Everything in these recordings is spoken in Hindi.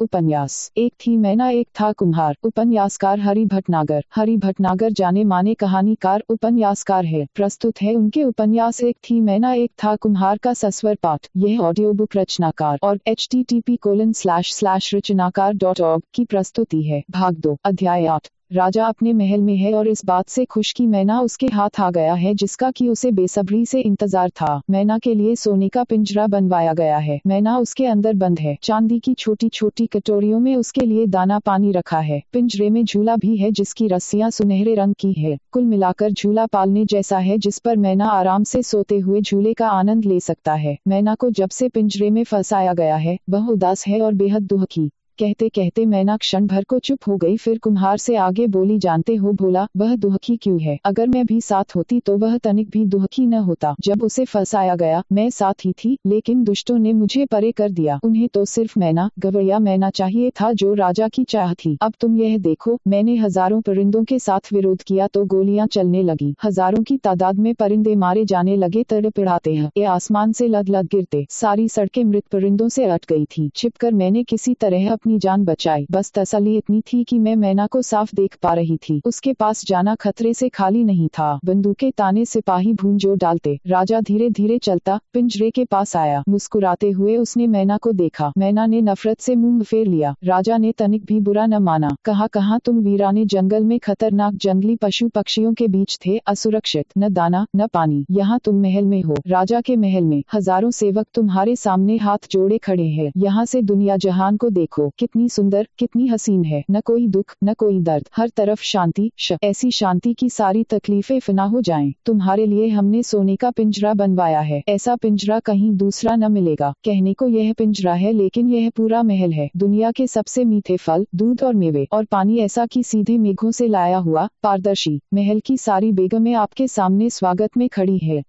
उपन्यास। एक थी मैना, एक था कुम्हार। उपन्यासकार हरि भटनागर हरि भटनागर जाने माने कहानीकार उपन्यासकार है। प्रस्तुत है उनके उपन्यास एक थी मैना, एक था कुम्हार का सस्वर पाठ। यह ऑडियो बुक रचनाकार और H T T P colon slash slash Rachanakar dot org की प्रस्तुति है। भाग दो, अध्याय आठ। राजा अपने महल में है और इस बात से खुश की मैना उसके हाथ आ गया है, जिसका कि उसे बेसब्री से इंतज़ार था। मैना के लिए सोने का पिंजरा बनवाया गया है। मैना उसके अंदर बंद है। चांदी की छोटी छोटी कटोरियों में उसके लिए दाना पानी रखा है। पिंजरे में झूला भी है, जिसकी रस्सियाँ सुनहरे रंग की है। कुल मिलाकर झूला पालने जैसा है, जिस पर मैना आराम से सोते हुए झूले का आनंद ले सकता है। मैना को जब से पिंजरे में फंसाया गया है, वह उदास है और बेहद दुखी। कहते कहते मैना क्षण भर को चुप हो गई, फिर कुम्हार से आगे बोली, जानते हो बोला वह दुहकी क्यों है? अगर मैं भी साथ होती तो वह तनिक भी दुहकी न होता। जब उसे फंसाया गया, मैं साथ ही थी, लेकिन दुष्टों ने मुझे परे कर दिया। उन्हें तो सिर्फ़ मैना गवैया मैना चाहिए था जो राजा की चाह थी। अब तुम यह देखो, मैंने हज़ारों परिंदों के साथ विरोध किया तो गोलियाँ चलने लगी। हज़ारों की तादाद में परिंदे मारे जाने लगे, तड़पिड़ाते हैं। ये आसमान से लद लद गिरते। सारी सड़कें मृत परिंदों से अट गई थी। छिपकर मैंने किसी तरह अपनी जान बचाई। बस तसली इतनी थी कि मैं मैना को साफ़ देख पा रही थी। उसके पास जाना खतरे से खाली नहीं था। बंदूकें ताने सिपाही भूंजो डालते। राजा धीरे धीरे चलता, पिंजरे के पास आया। मुस्कुराते हुए उसने मैना को देखा। मैना ने नफरत से मुँह फेर लिया। राजा ने तनिक भी बुरा न माना। कहा कहा तुम वीराने जंगल में खतरनाक जंगली पशु पक्षियों के बीच थे, असुरक्षित। न दाना, न पानी। यहाँ तुम महल में हो। राजा के महल में। हज़ारों सेवक तुम्हारे सामने हाथ जोड़े खड़े हैं। यहाँ से दुनिया जहान को देखो। कितनी सुंदर, कितनी हसीन है। न कोई दुख, न कोई दर्द। हर तरफ़ शांति, श। ऐसी शांति की सारी तकलीफें फना हो जाएँ। तुम्हारे लिए हमने सोने का पिंजरा बनवाया है। ऐसा पिंजरा कहीं दूसरा न मिलेगा। कहने को यह पिंजरा है, लेकिन यह पूरा महल है। दुनिया के सबसे मीठे फल, दूध और मेवे, और पानी ऐसा की सीधे मेघों से लाया हुआ, पारदर्शी। महल की सारी बेगमें आपके सामने स्वागत में खड़ी है।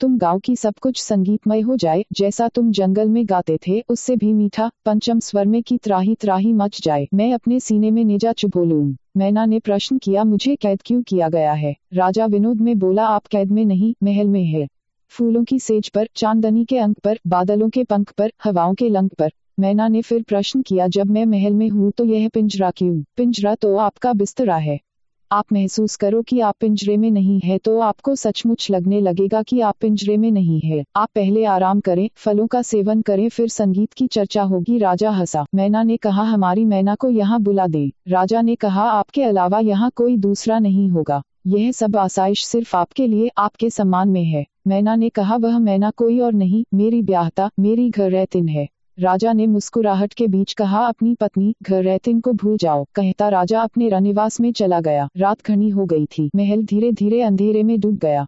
तुम गाँव की सब कुछ संगीतमय हो जाए, जैसा तुम जंगल में गाते थे, उससे भी मीठा, पंचम स्वर में की त्राही त्राही मच जाए। मैं अपने सीने में निजा चुप बोलूँ मैना ने प्रश्न किया, मुझे कैद क्यों किया गया है? राजा विनोद में बोला, आप कैद में नहीं, महल में है। फूलों की सेज पर, चांदनी के अंक पर, बादलों के पंख पर, हवाओं के लंक पर। मैना ने फिर प्रश्न किया, जब मैं महल में हूँ तो यह पिंजरा क्यों? पिंजरा तो आपका बिस्तरा है। आप महसूस करो कि आप पिंजरे में नहीं है तो आपको सचमुच लगने लगेगा कि आप पिंजरे में नहीं है। आप पहले आराम करें, फलों का सेवन करें, फिर संगीत की चर्चा होगी। राजा हंसा। मैना ने कहा, हमारी मैना को यहाँ बुला दे। राजा ने कहा, आपके अलावा यहाँ कोई दूसरा नहीं होगा। यह सब आसाइश सिर्फ़ आपके लिए, आपके सम्मान में है। मैना ने कहा, वह मैना कोई और नहीं, मेरी ब्याहता, मेरी घर रहतिन है। राजा ने मुस्कुराहट के बीच कहा, अपनी पत्नी, घर रहतिन को भूल जाओ, कहता राजा अपने रनिवास में चला गया। रात घनी हो गई थी। महल धीरे धीरे अंधेरे में डूब गया।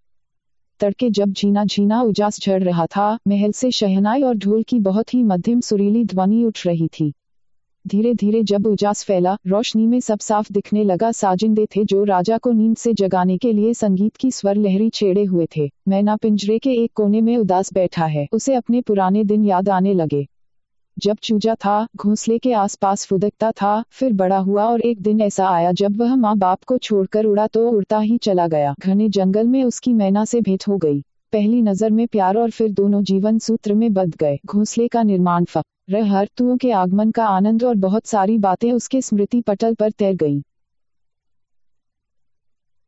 तड़के जब झीना झीना उजास झड़ रहा था, महल से शहनाई और ढोल की बहुत ही मध्यम सुरीली ध्वनि उठ रही थी। धीरे धीरे जब उजास फैला, रोशनी में सब साफ़ दिखने लगा। साजिंदे थे जो राजा को नींद से जगाने के लिए संगीत की स्वर लहरी छेड़े हुए थे। मैना पिंजरे के एक कोने में उदास बैठा है। उसे अपने पुराने दिन याद आने लगे। जब चूजा था, घोंसले के आसपास फुदकता था, फिर बड़ा हुआ और एक दिन ऐसा आया जब वह माँ बाप को छोड़कर उड़ा तो उड़ता ही चला गया। घने जंगल में उसकी मैना से भेंट हो गई। पहली नज़र में प्यार और फिर दोनों जीवन सूत्र में बद गए। घोंसले का निर्माण फ हर तुओं के आगमन का आनंद और बहुत सारी बातें उसके स्मृति पटल पर तैर गईं।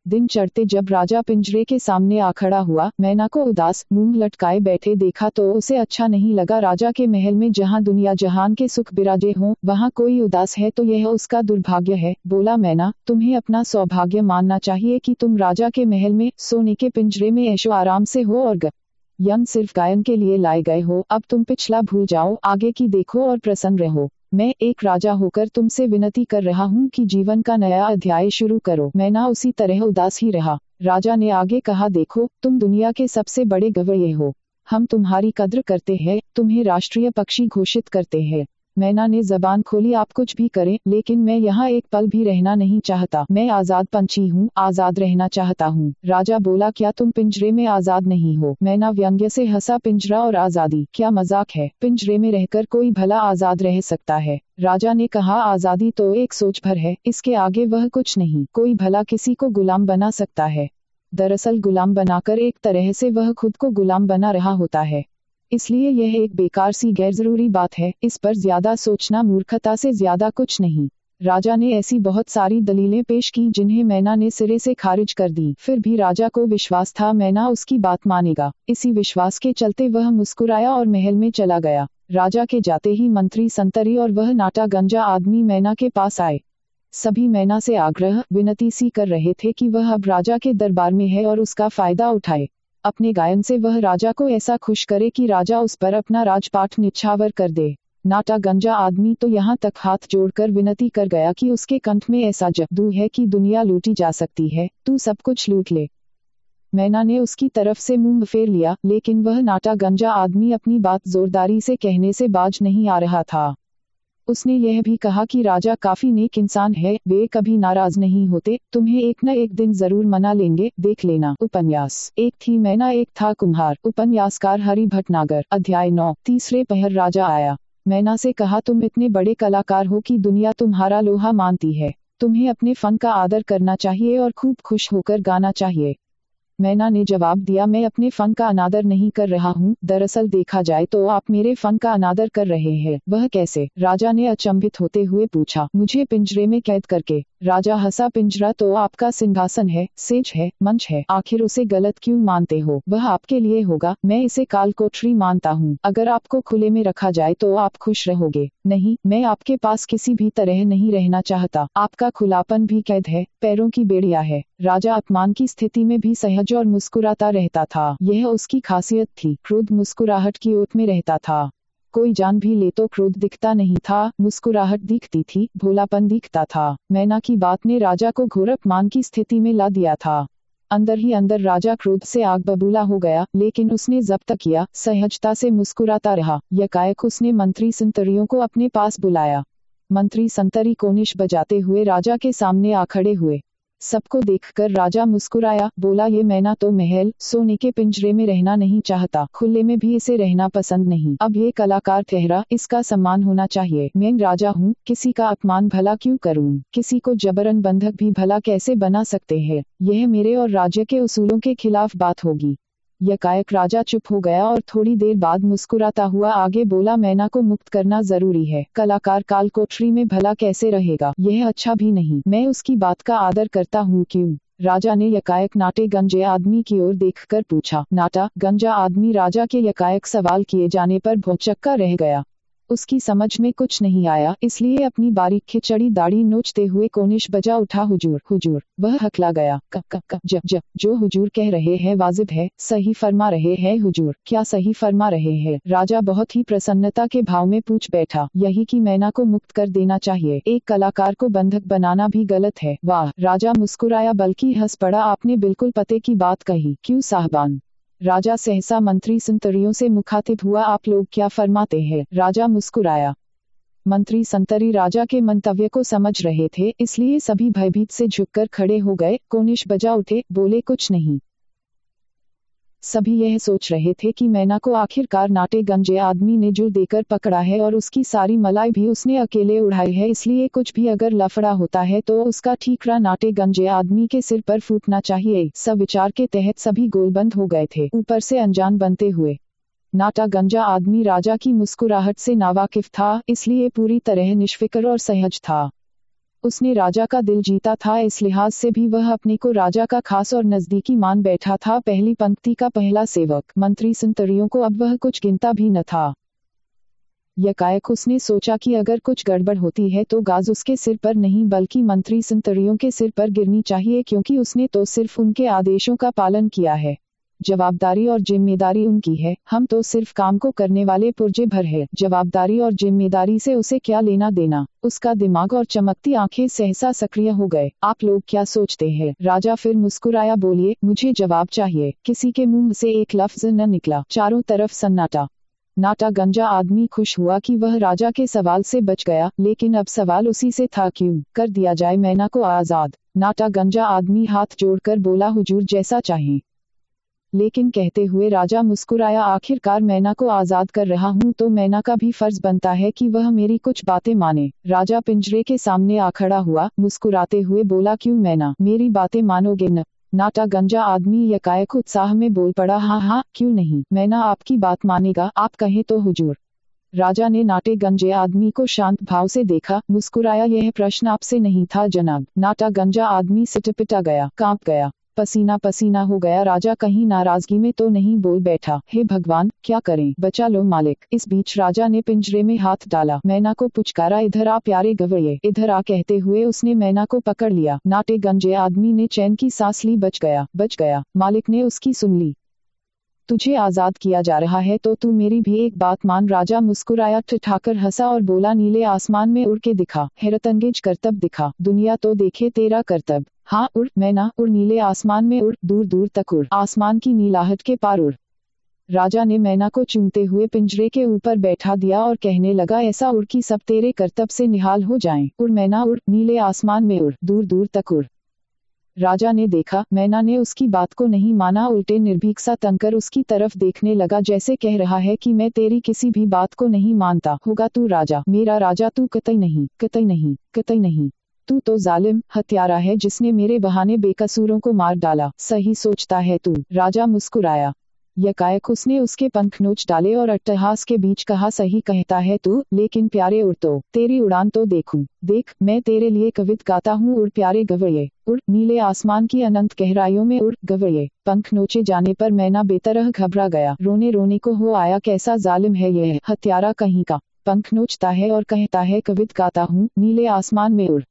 दिन चढ़ते जब राजा पिंजरे के सामने आ खड़ा हुआ, मैना को उदास, मुँह लटकाए बैठे देखा तो उसे अच्छा नहीं लगा। राजा के महल में जहाँ दुनिया जहान के सुख बिराजे हों, वहाँ कोई उदास है तो यह उसका दुर्भाग्य है। बोला मैना, तुम्हें अपना सौभाग्य मानना चाहिए कि तुम राजा के महल में सोने के पिंजरे में ऐशो आराम से हो और यंग सिर्फ़ गायन के लिए लाए गए हो। अब तुम पिछला भूल जाओ, आगे की देखो और प्रसन्न रहो। मैं एक राजा होकर तुमसे विनती कर रहा हूँ कि जीवन का नया अध्याय शुरू करो। मैं ना उसी तरह उदास ही रहा। राजा ने आगे कहा, देखो, तुम दुनिया के सबसे बड़े गवये हो। हम तुम्हारी कद्र करते हैं, तुम्हें राष्ट्रीय पक्षी घोषित करते हैं। मैना ने जबान खोली, आप कुछ भी करें, लेकिन मैं यहाँ एक पल भी रहना नहीं चाहता। मैं आज़ाद पंछी हूँ, आज़ाद रहना चाहता हूँ। राजा बोला, क्या तुम पिंजरे में आज़ाद नहीं हो? मैना व्यंग्य से हंसा, पिंजरा और आज़ादी, क्या मज़ाक है? पिंजरे में रहकर कोई भला आज़ाद रह सकता है? राजा ने कहा, आज़ादी तो एक सोच भर है, इसके आगे वह कुछ नहीं। कोई भला किसी को गुलाम बना सकता है। दरअसल गुलाम बनाकर एक तरह से वह खुद को गुलाम बना रहा होता है। इसलिए यह एक बेकार सी गैर ज़रूरी बात है, इस पर ज़्यादा सोचना मूर्खता से ज़्यादा कुछ नहीं। राजा ने ऐसी बहुत सारी दलीलें पेश की जिन्हें मैना ने सिरे से खारिज कर दी। फिर भी राजा को विश्वास था, मैना उसकी बात मानेगा। इसी विश्वास के चलते वह मुस्कुराया और महल में चला गया। राजा के जाते ही मंत्री संतरी और वह नाटा गंजा आदमी मैना के पास आए। सभी मैना से आग्रह, विनती सी कर रहे थे कि वह अब राजा के दरबार में है और उसका फ़ायदा उठाए। अपने गायन से वह राजा को ऐसा खुश करे कि राजा उस पर अपना राजपाट निछावर कर दे। नाटा गंजा आदमी तो यहाँ तक हाथ जोड़कर विनती कर गया कि उसके कंठ में ऐसा जद्दू है कि दुनिया लूटी जा सकती है, तू सब कुछ लूट ले। मैना ने उसकी तरफ़ से मुँह फेर लिया, लेकिन वह नाटा गंजा आदमी अपनी बात जोरदारी से कहने से बाज नहीं आ रहा था। उसने यह भी कहा कि राजा काफ़ी नेक इंसान है, वे कभी नाराज़ नहीं होते, तुम्हें एक न एक दिन ज़रूर मना लेंगे, देख लेना। उपन्यास। एक थी मैना, एक था कुम्हार। उपन्यासकार हरि भटनागर। अध्याय नौ। तीसरे पहर राजा आया। मैना से कहा, तुम इतने बड़े कलाकार हो कि दुनिया तुम्हारा लोहा मानती है। तुम्हें अपने फन का आदर करना चाहिए और खूब खुश होकर गाना चाहिए। मैना ने जवाब दिया, मैं अपने फन का अनादर नहीं कर रहा हूँ। दरअसल देखा जाए तो आप मेरे फन का अनादर कर रहे हैं। वह कैसे? राजा ने अचंभित होते हुए पूछा, मुझे पिंजरे में कैद करके राजा हंसा पिंजरा तो आपका सिंहासन है सेज है, मंच है। आखिर उसे गलत क्यों मानते हो? वह आपके लिए होगा, मैं इसे काल कोठरी मानता हूँ। अगर आपको खुले में रखा जाए तो आप खुश रहोगे। नहीं, मैं आपके पास किसी भी तरह नहीं रहना चाहता। आपका खुलापन भी कैद है, पैरों की बेड़िया है। राजा अपमान की स्थिति में भी सहज और मुस्कुराता रहता था। यह उसकी खासियत थी, क्रोध मुस्कुराहट की ओट में रहता था। कोई जान भी ले तो क्रोध दिखता नहीं था, मुस्कुराहट दिखती थी, भोलापन दिखता था। मैना की बात ने राजा को घोर अपमान की स्थिति में ला दिया था। अंदर ही अंदर राजा क्रोध से आग बबूला हो गया, लेकिन उसने जब्त किया, सहजता से मुस्कुराता रहा। यकायक उसने मंत्री संतरियों को अपने पास बुलाया। मंत्री संतरी कोनिश बजाते हुए राजा के सामने आ खड़े हुए। सबको देखकर राजा मुस्कुराया, बोला, ये मैना तो महल, सोने के पिंजरे में रहना नहीं चाहता, खुले में भी इसे रहना पसंद नहीं। अब ये कलाकार ठहरा, इसका सम्मान होना चाहिए। मैं राजा हूँ, किसी का अपमान भला क्यों करूँ? किसी को जबरन बंधक भी भला कैसे बना सकते हैं? यह मेरे और राज्य के उसूलों के खिलाफ बात होगी। यकायक राजा चुप हो गया और थोड़ी देर बाद मुस्कुराता हुआ आगे बोला, मैना को मुक्त करना ज़रूरी है। कलाकार काल कोठरी में भला कैसे रहेगा? यह अच्छा भी नहीं। मैं उसकी बात का आदर करता हूँ क्यूँ? राजा ने यकायक नाटे गंजे आदमी की ओर देखकर पूछा। नाटा, गंजा आदमी, राजा के यकायक सवाल किए जाने पर भौचक्का रह गया। उसकी समझ में कुछ नहीं आया, इसलिए अपनी बारीक खिचड़ी दाढ़ी नोचते हुए कोनिश बजा उठा, हुजूर हुजूर। वह हकला गया। क क क जब जब जो हुजूर कह रहे हैं वाजिब है, सही फरमा रहे हैं हुजूर। क्या सही फरमा रहे हैं? राजा बहुत ही प्रसन्नता के भाव में पूछ बैठा। यही की मैना को मुक्त कर देना चाहिए। एक कलाकार को बंधक बनाना भी गलत है। वाह! राजा मुस्कुराया, बल्कि हंस पड़ा, आपने बिल्कुल पते की बात कही। क्यों साहबान? राजा सहसा मंत्री संतरियों से मुखातिब हुआ, आप लोग क्या फरमाते हैं? राजा मुस्कुराया। मंत्री संतरी राजा के मंतव्य को समझ रहे थे, इसलिए सभी भयभीत से झुककर खड़े हो गए। कोनिश बजा उठे, बोले कुछ नहीं। सभी यह सोच रहे थे कि मैना को आखिरकार नाटे गंजे आदमी ने जो देकर पकड़ा है और उसकी सारी मलाई भी उसने अकेले उड़ाई है, इसलिए कुछ भी अगर लफड़ा होता है तो उसका ठीकरा नाटे गंजे आदमी के सिर पर फूटना चाहिए। सब विचार के तहत सभी गोलबंद हो गए थे। ऊपर से अनजान बनते हुए नाटा गंजा आदमी राजा की मुस्कुराहट से नावाकिफ था, इसलिए पूरी तरह निष्फिक्र और सहज था। उसने राजा का दिल जीता था, इस लिहाज से भी वह अपने को राजा का खास और नजदीकी मान बैठा था। पहली पंक्ति का पहला सेवक, मंत्री संतरियों को अब वह कुछ गिनता भी न था। यकायक उसने सोचा कि अगर कुछ गड़बड़ होती है तो गाज उसके सिर पर नहीं, बल्कि मंत्री संतरियों के सिर पर गिरनी चाहिए, क्योंकि उसने तो सिर्फ़ उनके आदेशों का पालन किया है। जवाबदारी और ज़िम्मेदारी उनकी है। हम तो सिर्फ़ काम को करने वाले पुर्जे भर है। जवाबदारी और ज़िम्मेदारी से उसे क्या लेना देना? उसका दिमाग और चमकती आँखें सहसा सक्रिय हो गए। आप लोग क्या सोचते हैं? राजा फिर मुस्कुराया, बोलिए, मुझे जवाब चाहिए। किसी के मुँह से एक लफ्ज न निकला। चारों तरफ़ सन्नाटा। नाटा गंजा आदमी खुश हुआ कि वह राजा के सवाल से बच गया, लेकिन अब सवाल उसी से था, क्यों? कर दिया जाए, मैना को आज़ाद। नाटा गंजा आदमी हाथ जोड़कर बोला, हुजूर जैसा चाहें लेकिन कहते हुए राजा मुस्कुराया, आखिरकार मैना को आज़ाद कर रहा हूँ तो मैना का भी फ़र्ज़ बनता है कि वह मेरी कुछ बातें माने। राजा पिंजरे के सामने आ खड़ा हुआ, मुस्कुराते हुए बोला, क्यों मैना? मेरी बातें मानोगे न? नाटा गंजा आदमी यकायक उत्साह में बोल पड़ा हाँ हाँ क्यों नहीं? मैना आपकी बात मानेगा, आप कहे तो हुजूर। राजा ने नाटे गंजे आदमी को शांत भाव से देखा, मुस्कुराया, यह प्रश्न आपसे नहीं था जनाब। नाटा गंजा आदमी सिटपिटा गया, काँप गया। पसीना पसीना हो गया। राजा कहीं नाराज़गी में तो नहीं बोल बैठा। हे भगवान, क्या करें? बचा लो मालिक। इस बीच राजा ने पिंजरे में हाथ डाला। मैना को पुचकारा, इधर आ प्यारे गवड़िए। इधर आ, कहते हुए उसने मैना को पकड़ लिया। नाटे गंजे आदमी ने चैन की सांस ली। बच गया। बच गया। मालिक ने उसकी सुन ली। तुझे आज़ाद किया जा रहा है तो तू मेरी भी एक बात मान। राजा मुस्कुराया, ठिठाकर हंसा और बोला, नीले आसमान में उड़ के दिखा, हैरतंगेज करतब दिखा, दुनिया तो देखे तेरा करतब। हाँ उड़, मैं ना, उड़, नीले आसमान में उड़, दूर दूर तक उड़, आसमान की नीलाहट के पार उड़। राजा ने मैना को चूमते हुए पिंजरे के ऊपर बैठा दिया और कहने लगा, ऐसा उड़ की सब तेरे करतब से निहाल हो जाएँ। उड़, मैना, उड़, नीले आसमान में उड़, दूर दूर तक उड़। राजा ने देखा, मैना ने उसकी बात को नहीं माना, उल्टे निर्भीक सा तंकर उसकी तरफ़ देखने लगा, जैसे कह रहा है कि मैं तेरी किसी भी बात को नहीं मानता। होगा तू राजा। मेरा राजा तू कतई नहीं कतई नहीं कतई नहीं। तू तो जालिम, हत्यारा है, जिसने मेरे बहाने बेकसूरों को मार डाला। सही सोचता है तू। राजा मुस्कुराया। यकायक उसने उसके पंख नोच डाले और अट्टहास के बीच कहा, सही कहता है तू, लेकिन प्यारे उड़ तो तेरी उड़ान तो देखूँ। देख, मैं तेरे लिए कवित गाता हूँ, उड़ प्यारे गवड़िए उड़, नीले आसमान की अनंत गहराइयों में उड़ गवड़िए पंख नोचे जाने पर मैना बेतरह घबरा गया। रोने रोने को हो आया, कैसा जालिम है यह, हत्यारा कहीं का। पंख नोचता है और कहता है, कवित गाता हूँ, नीले आसमान में उड़।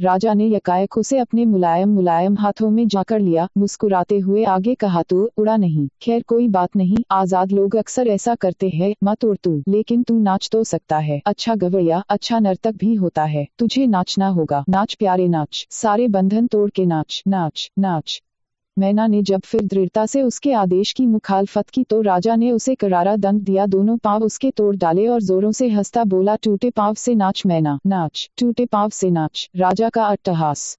राजा ने यकायक उसे अपने मुलायम मुलायम हाथों में जाकर लिया, मुस्कुराते हुए आगे कहा, तू उड़ा नहीं। खैर, कोई बात नहीं। आज़ाद लोग अक्सर ऐसा करते हैं, मत उड़ तू। लेकिन तू नाच तो सकता है। अच्छा गवैया अच्छा नर्तक भी होता है। तुझे नाचना होगा। नाच, प्यारे नाच। सारे बंधन तोड़ के नाच। नाच नाच। मैना ने जब फिर दृढ़ता से उसके आदेश की मुखालफत की तो राजा ने उसे करारा दंड दिया। दोनों पाव उसके तोड़ डाले और जोरों से हंसता बोला, टूटे पाव से नाच मैना, नाच, टूटे पाव से नाच, राजा का अट्टहास।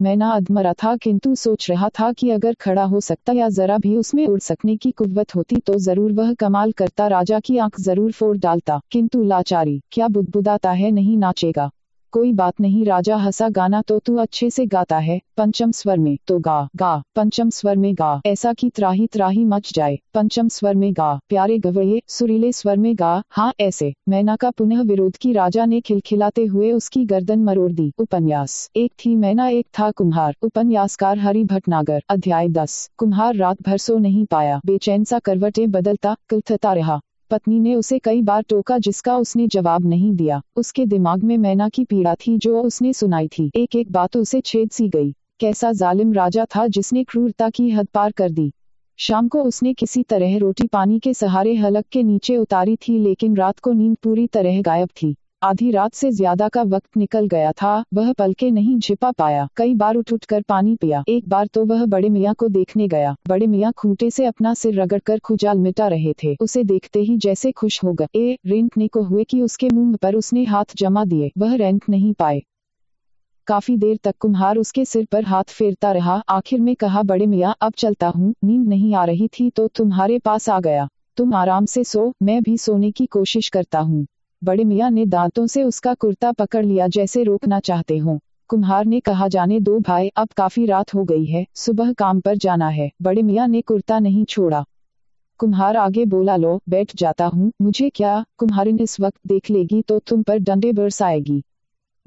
मैना अधमरा था, किंतु सोच रहा था कि अगर खड़ा हो सकता या जरा भी उसमें उड़ सकने की कुव्वत होती तो ज़रूर वह कमाल करता। राजा की आँख ज़रूर फोड़ डालता, किंतु लाचारी, क्या बुदबुदाता है, नहीं नाचेगा। कोई बात नहीं, राजा हंसा, गाना तो तू अच्छे से गाता है, पंचम स्वर में तो गा गा, पंचम स्वर में गा, ऐसा कि त्राही त्राही मच जाए, पंचम स्वर में गा, प्यारे गवड़िए सुरीले स्वर में गा हाँ ऐसे, मैना का पुनः विरोध की राजा ने खिलखिलाते हुए उसकी गर्दन मरोड़ दी, उपन्यास, एक थी मैना, एक था कुम्हार, उपन्यासकार हरि भटनागर, अध्याय दस, कुम्हार रात भर सो नहीं पाया, बेचैन सा करवटे बदलता, कलथता रहा पत्नी ने उसे कई बार टोका जिसका उसने जवाब नहीं दिया। उसके दिमाग में मैना की पीड़ा थी जो उसने सुनाई थी। एक एक बात उसे छेद सी गई। कैसा जालिम राजा था जिसने क्रूरता की हद पार कर दी। शाम को उसने किसी तरह रोटी पानी के सहारे हलक के नीचे उतारी थी लेकिन रात को नींद पूरी तरह गायब थी। आधी रात से ज़्यादा का वक्त निकल गया था, वह पलके नहीं छिपा पाया। कई बार उठ उठ कर पानी पिया। एक बार तो वह बड़े मियाँ को देखने गया। बड़े मियाँ खूंटे से अपना सिर रगड़ कर खुजाल मिटा रहे थे। उसे देखते ही जैसे खुश हो गए। रेंकने को हुए कि उसके मुँह पर उसने हाथ जमा दिए। वह रेंक नहीं पाए। काफ़ी देर तक कुम्हार उसके सिर पर हाथ फेरता रहा। आखिर में कहा, बड़े मियाँ, अब चलता हूँ। नींद नहीं आ रही थी तो तुम्हारे पास आ गया। तुम आराम से सो। मैं भी सोने की कोशिश करता हूँ। बड़े मियाँ ने दांतों से उसका कुर्ता पकड़ लिया जैसे रोकना चाहते हो। कुम्हार ने कहा, जाने दो भाई, अब काफ़ी रात हो गई है, सुबह काम पर जाना है। बड़े मियाँ ने कुर्ता नहीं छोड़ा। कुम्हार आगे बोला, लो, बैठ जाता हूँ, मुझे क्या कुम्हारिन इस वक्त देख लेगी तो तुम पर डंडे बरसाएगी।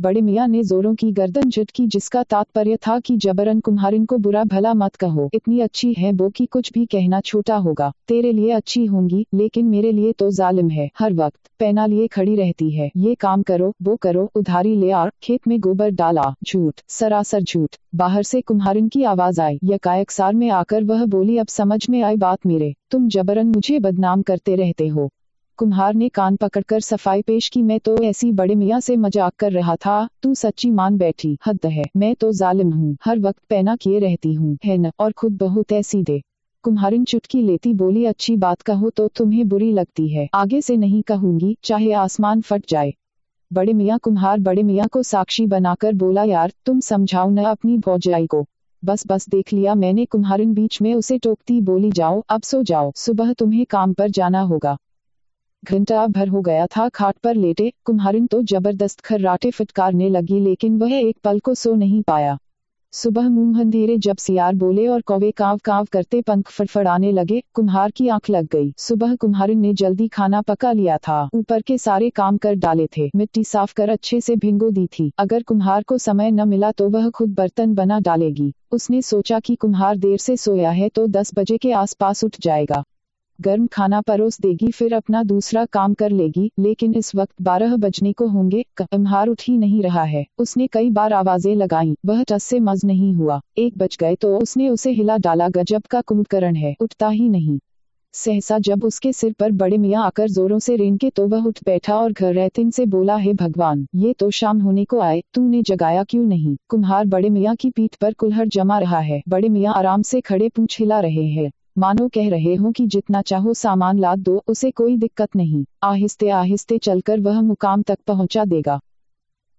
बड़े मियाँ ने जोरों की गर्दन झटकी जिसका तात्पर्य था कि जबरन कुम्हारिन को बुरा भला मत कहो। इतनी अच्छी है वो कि कुछ भी कहना छोटा होगा। तेरे लिए अच्छी होंगी, लेकिन मेरे लिए तो जालिम है। हर वक्त पैना लिए खड़ी रहती है। ये काम करो, वो करो, उधारी ले आ, खेत में गोबर डाला। झूठ, सरासर झूठ। बाहर से कुम्हारिन की आवाज़ आई। यकायक सार में आकर वह बोली, अब समझ में आई बात मेरे। तुम जबरन मुझे बदनाम करते रहते हो। कुम्हार ने कान पकड़कर सफ़ाई पेश की, मैं तो ऐसी बड़े मियाँ से मज़ाक कर रहा था। तू सच्ची मान बैठी। हद है। मैं तो जालिम हूँ। हर वक्त पैना किए रहती हूँ। है न? और खुद बहुत ऐसी दे कुम्हारिन चुटकी लेती बोली, अच्छी बात कहो तो तुम्हें बुरी लगती है। आगे से नहीं कहूँगी, चाहे आसमान फट जाए बड़े मियाँ कुम्हार बड़े मियाँ को साक्षी बनाकर बोला, यार, तुम समझाओ न अपनी भौजाई को। बस बस देख लिया मैंने। कुम्हारिन बीच में उसे टोकती बोली, जाओ, अब सो जाओ। सुबह तुम्हें काम पर जाना होगा। घंटा भर हो गया था खाट पर लेटे, कुम्हारिन तो ज़बरदस्त खर्राटे फटकारने लगी लेकिन वह एक पल को सो नहीं पाया। सुबह मुँह अंधेरे जब सियार बोले और कौवे काव काव करते पंख फड़फड़ाने लगे, कुम्हार की आँख लग गई। सुबह कुम्हारिन ने जल्दी खाना पका लिया था। ऊपर के सारे काम कर डाले थे। मिट्टी साफ़ कर अच्छे से भिंगो दी थी। अगर कुम्हार को समय न मिला तो वह खुद बर्तन बना डालेगी। उसने सोचा कि कुम्हार देर से सोया है तो दस बजे के आसपास उठ जाएगा। गर्म खाना परोस देगी, फिर अपना दूसरा काम कर लेगी, लेकिन इस वक्त बारह बजने को होंगे कमहार उठ ही नहीं रहा है। उसने कई बार आवाज़ें लगाई, वह टस से मज नहीं हुआ। एक बज गए तो उसने उसे हिला डाला, गजब का कुंभकरण है, उठता ही नहीं। सहसा जब उसके सिर पर बड़े मियाँ आकर जोरों से रेंगे तो वह उठ बैठा और घर रहतिन से बोला, है भगवान, ये तो शाम होने को आए, तूने जगाया क्यों नहीं? कुम्हार बड़े मियाँ की पीठ पर कुल्हड़ जमा रहा है। बड़े मियाँ आराम से खड़े पूछ हिला रहे हैं। मानो कह रहे हो कि जितना चाहो सामान लाद दो, उसे कोई दिक्कत नहीं। आहिस्ते आहिस्ते चलकर वह मुकाम तक पहुँचा देगा।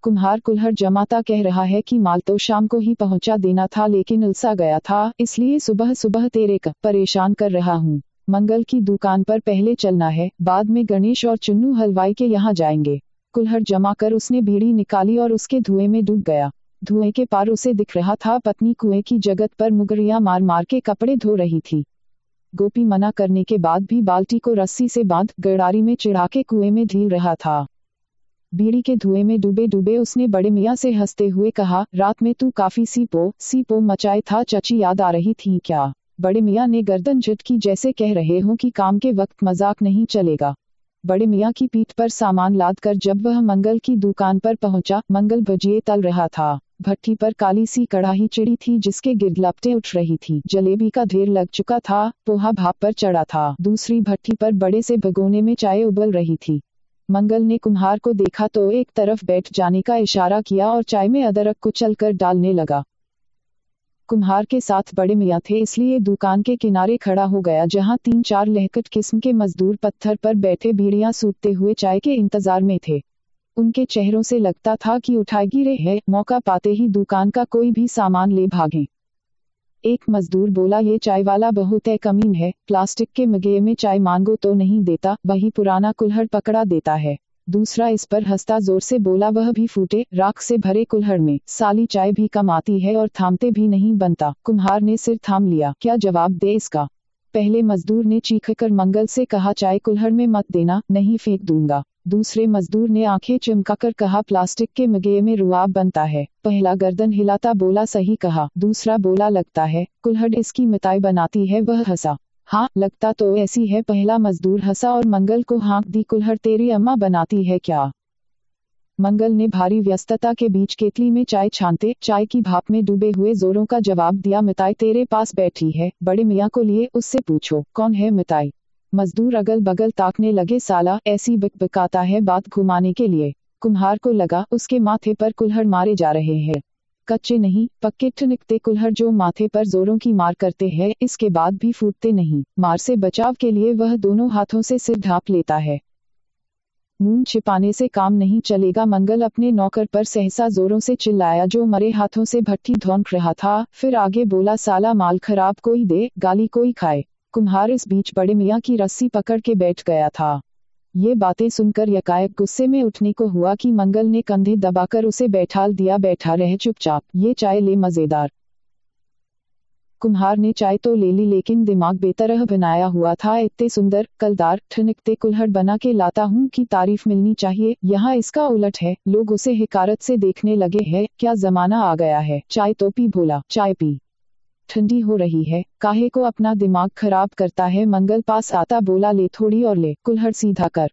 कुम्हार कुल्हर जमाता कह रहा है कि माल तो शाम को ही पहुँचा देना था, लेकिन उलसा गया था, इसलिए सुबह सुबह तेरे का परेशान कर रहा हूँ। मंगल की दुकान पर पहले चलना है, बाद में गणेश और चुन्नू हलवाई के यहाँ जाएँगे। कुल्हर जमा कर उसने भीड़ी निकाली और उसके धुएँ में डूब गया। धुएँ के पार उसे दिख रहा था, पत्नी कुएँ की जगत पर मुगरिया मार मार के कपड़े धो रही थी। गोपी मना करने के बाद भी बाल्टी को रस्सी से बाँध गड़ारी में चिढ़ा के कुएँ में ढील रहा था। बीड़ी के धुएँ में डूबे डूबे उसने बड़े मियाँ से हँसते हुए कहा, रात में तू काफ़ी सीपो सीपो मचाए था, चची याद आ रही थी क्या? बड़े मियाँ ने गर्दन झटकी जैसे कह रहे हो कि काम के वक्त मज़ाक नहीं चलेगा। बड़े मियाँ की पीठ पर सामान लाद कर जब वह मंगल की दुकान पर पहुँचा, मंगल भजिए तल रहा था। भट्टी पर काली सी कड़ाही चिड़ी थी जिसके गिरद लपटे उठ रही थी। जलेबी का ढेर लग चुका था, पोहा भाप पर चढ़ा था। दूसरी भट्टी पर बड़े से भगोने में चाय उबल रही थी। मंगल ने कुम्हार को देखा तो एक तरफ़ बैठ जाने का इशारा किया और चाय में अदरक को चलकर डालने लगा। कुम्हार के साथ बड़े मियाँ थे, इसलिए दुकान के किनारे खड़ा हो गया, जहाँ तीन चार लहकट किस्म के मजदूर पत्थर पर बैठे बीड़ियाँ सूटते हुए चाय के इंतज़ार में थे। उनके चेहरों से लगता था कि उठाए गिरे है, मौका पाते ही दुकान का कोई भी सामान ले भागे। एक मजदूर बोला, ये चाय वाला बहुत है, कमीन है, प्लास्टिक के मगे में चाय मांगो तो नहीं देता, वही पुराना कुल्हड़ पकड़ा देता है। दूसरा इस पर हंसता ज़ोर से बोला, वह भी फूटे राख से भरे कुल्हड़ में, साली चाय भी कम आती है और थामते भी नहीं बनता, कुम्हार ने सिर थाम लिया, क्या जवाब दे इसका? पहले मजदूर ने चीख कर मंगल से कहा, चाय कुल्हड़ में मत देना, नहीं फेंक दूँगा। दूसरे मजदूर ने आँखें चिमका कर कहा, प्लास्टिक के मगे में रुआब बनता है। पहला गर्दन हिलाता बोला, सही कहा। दूसरा बोला, लगता है, कुल्हड़ इसकी मिताई बनाती है। वह हंसा। हाँ लगता तो ऐसी है, पहला मजदूर हंसा और मंगल को हाँक दी, कुल्हड़ तेरी अम्मा बनाती है क्या? मंगल ने भारी व्यस्तता के बीच केतली में चाय छानते, चाय की भाप में डूबे हुए जोरों का जवाब दिया, मिताई तेरे पास बैठी है, बड़े मियाँ को लिए उससे पूछो, कौन है मिताई? मजदूर अगल बगल ताकने लगे, साला, ऐसी बकबकाता है बात घुमाने के लिए। कुम्हार को लगा, उसके माथे पर कुल्हड़ मारे जा रहे हैं। कच्चे नहीं, पक्के ठनिकते कुल्हड़ जो माथे पर जोरों की मार करते हैं, इसके बाद भी फूटते नहीं। मार से बचाव के लिए वह दोनों हाथों से सिर ढाप लेता है। मुँह छिपाने से काम नहीं चलेगा। मंगल अपने नौकर पर सहसा जोरों से चिल्लाया, जो मरे हाथों से भट्टी धोंक रहा था, फिर आगे बोला, साला माल खराब कोई दे, गाली कोई खाए। कुम्हार इस बीच बड़े मियाँ की रस्सी पकड़ के बैठ गया था। ये बातें सुनकर यकायक गुस्से में उठने को हुआ कि मंगल ने कंधे दबाकर उसे बैठाल दिया बैठा रहे चुपचाप, ये चाय ले मज़ेदार। कुम्हार ने चाय तो ले ली लेकिन दिमाग बेतरह बनाया हुआ था, इतने सुंदर, कलदार, ठनकते कुल्हड़ बना के लाता हूँ की तारीफ़ मिलनी चाहिए, यहाँ इसका उलट है, लोग उसे हिकारत से देखने लगे हैं, क्या जमाना आ गया है, चाय तो पी भोला, चाय पी। ठंडी हो रही है। काहे को अपना दिमाग खराब करता है? मंगल पास आता, बोला, ले, थोड़ी और ले, कुल्हड़ सीधा कर।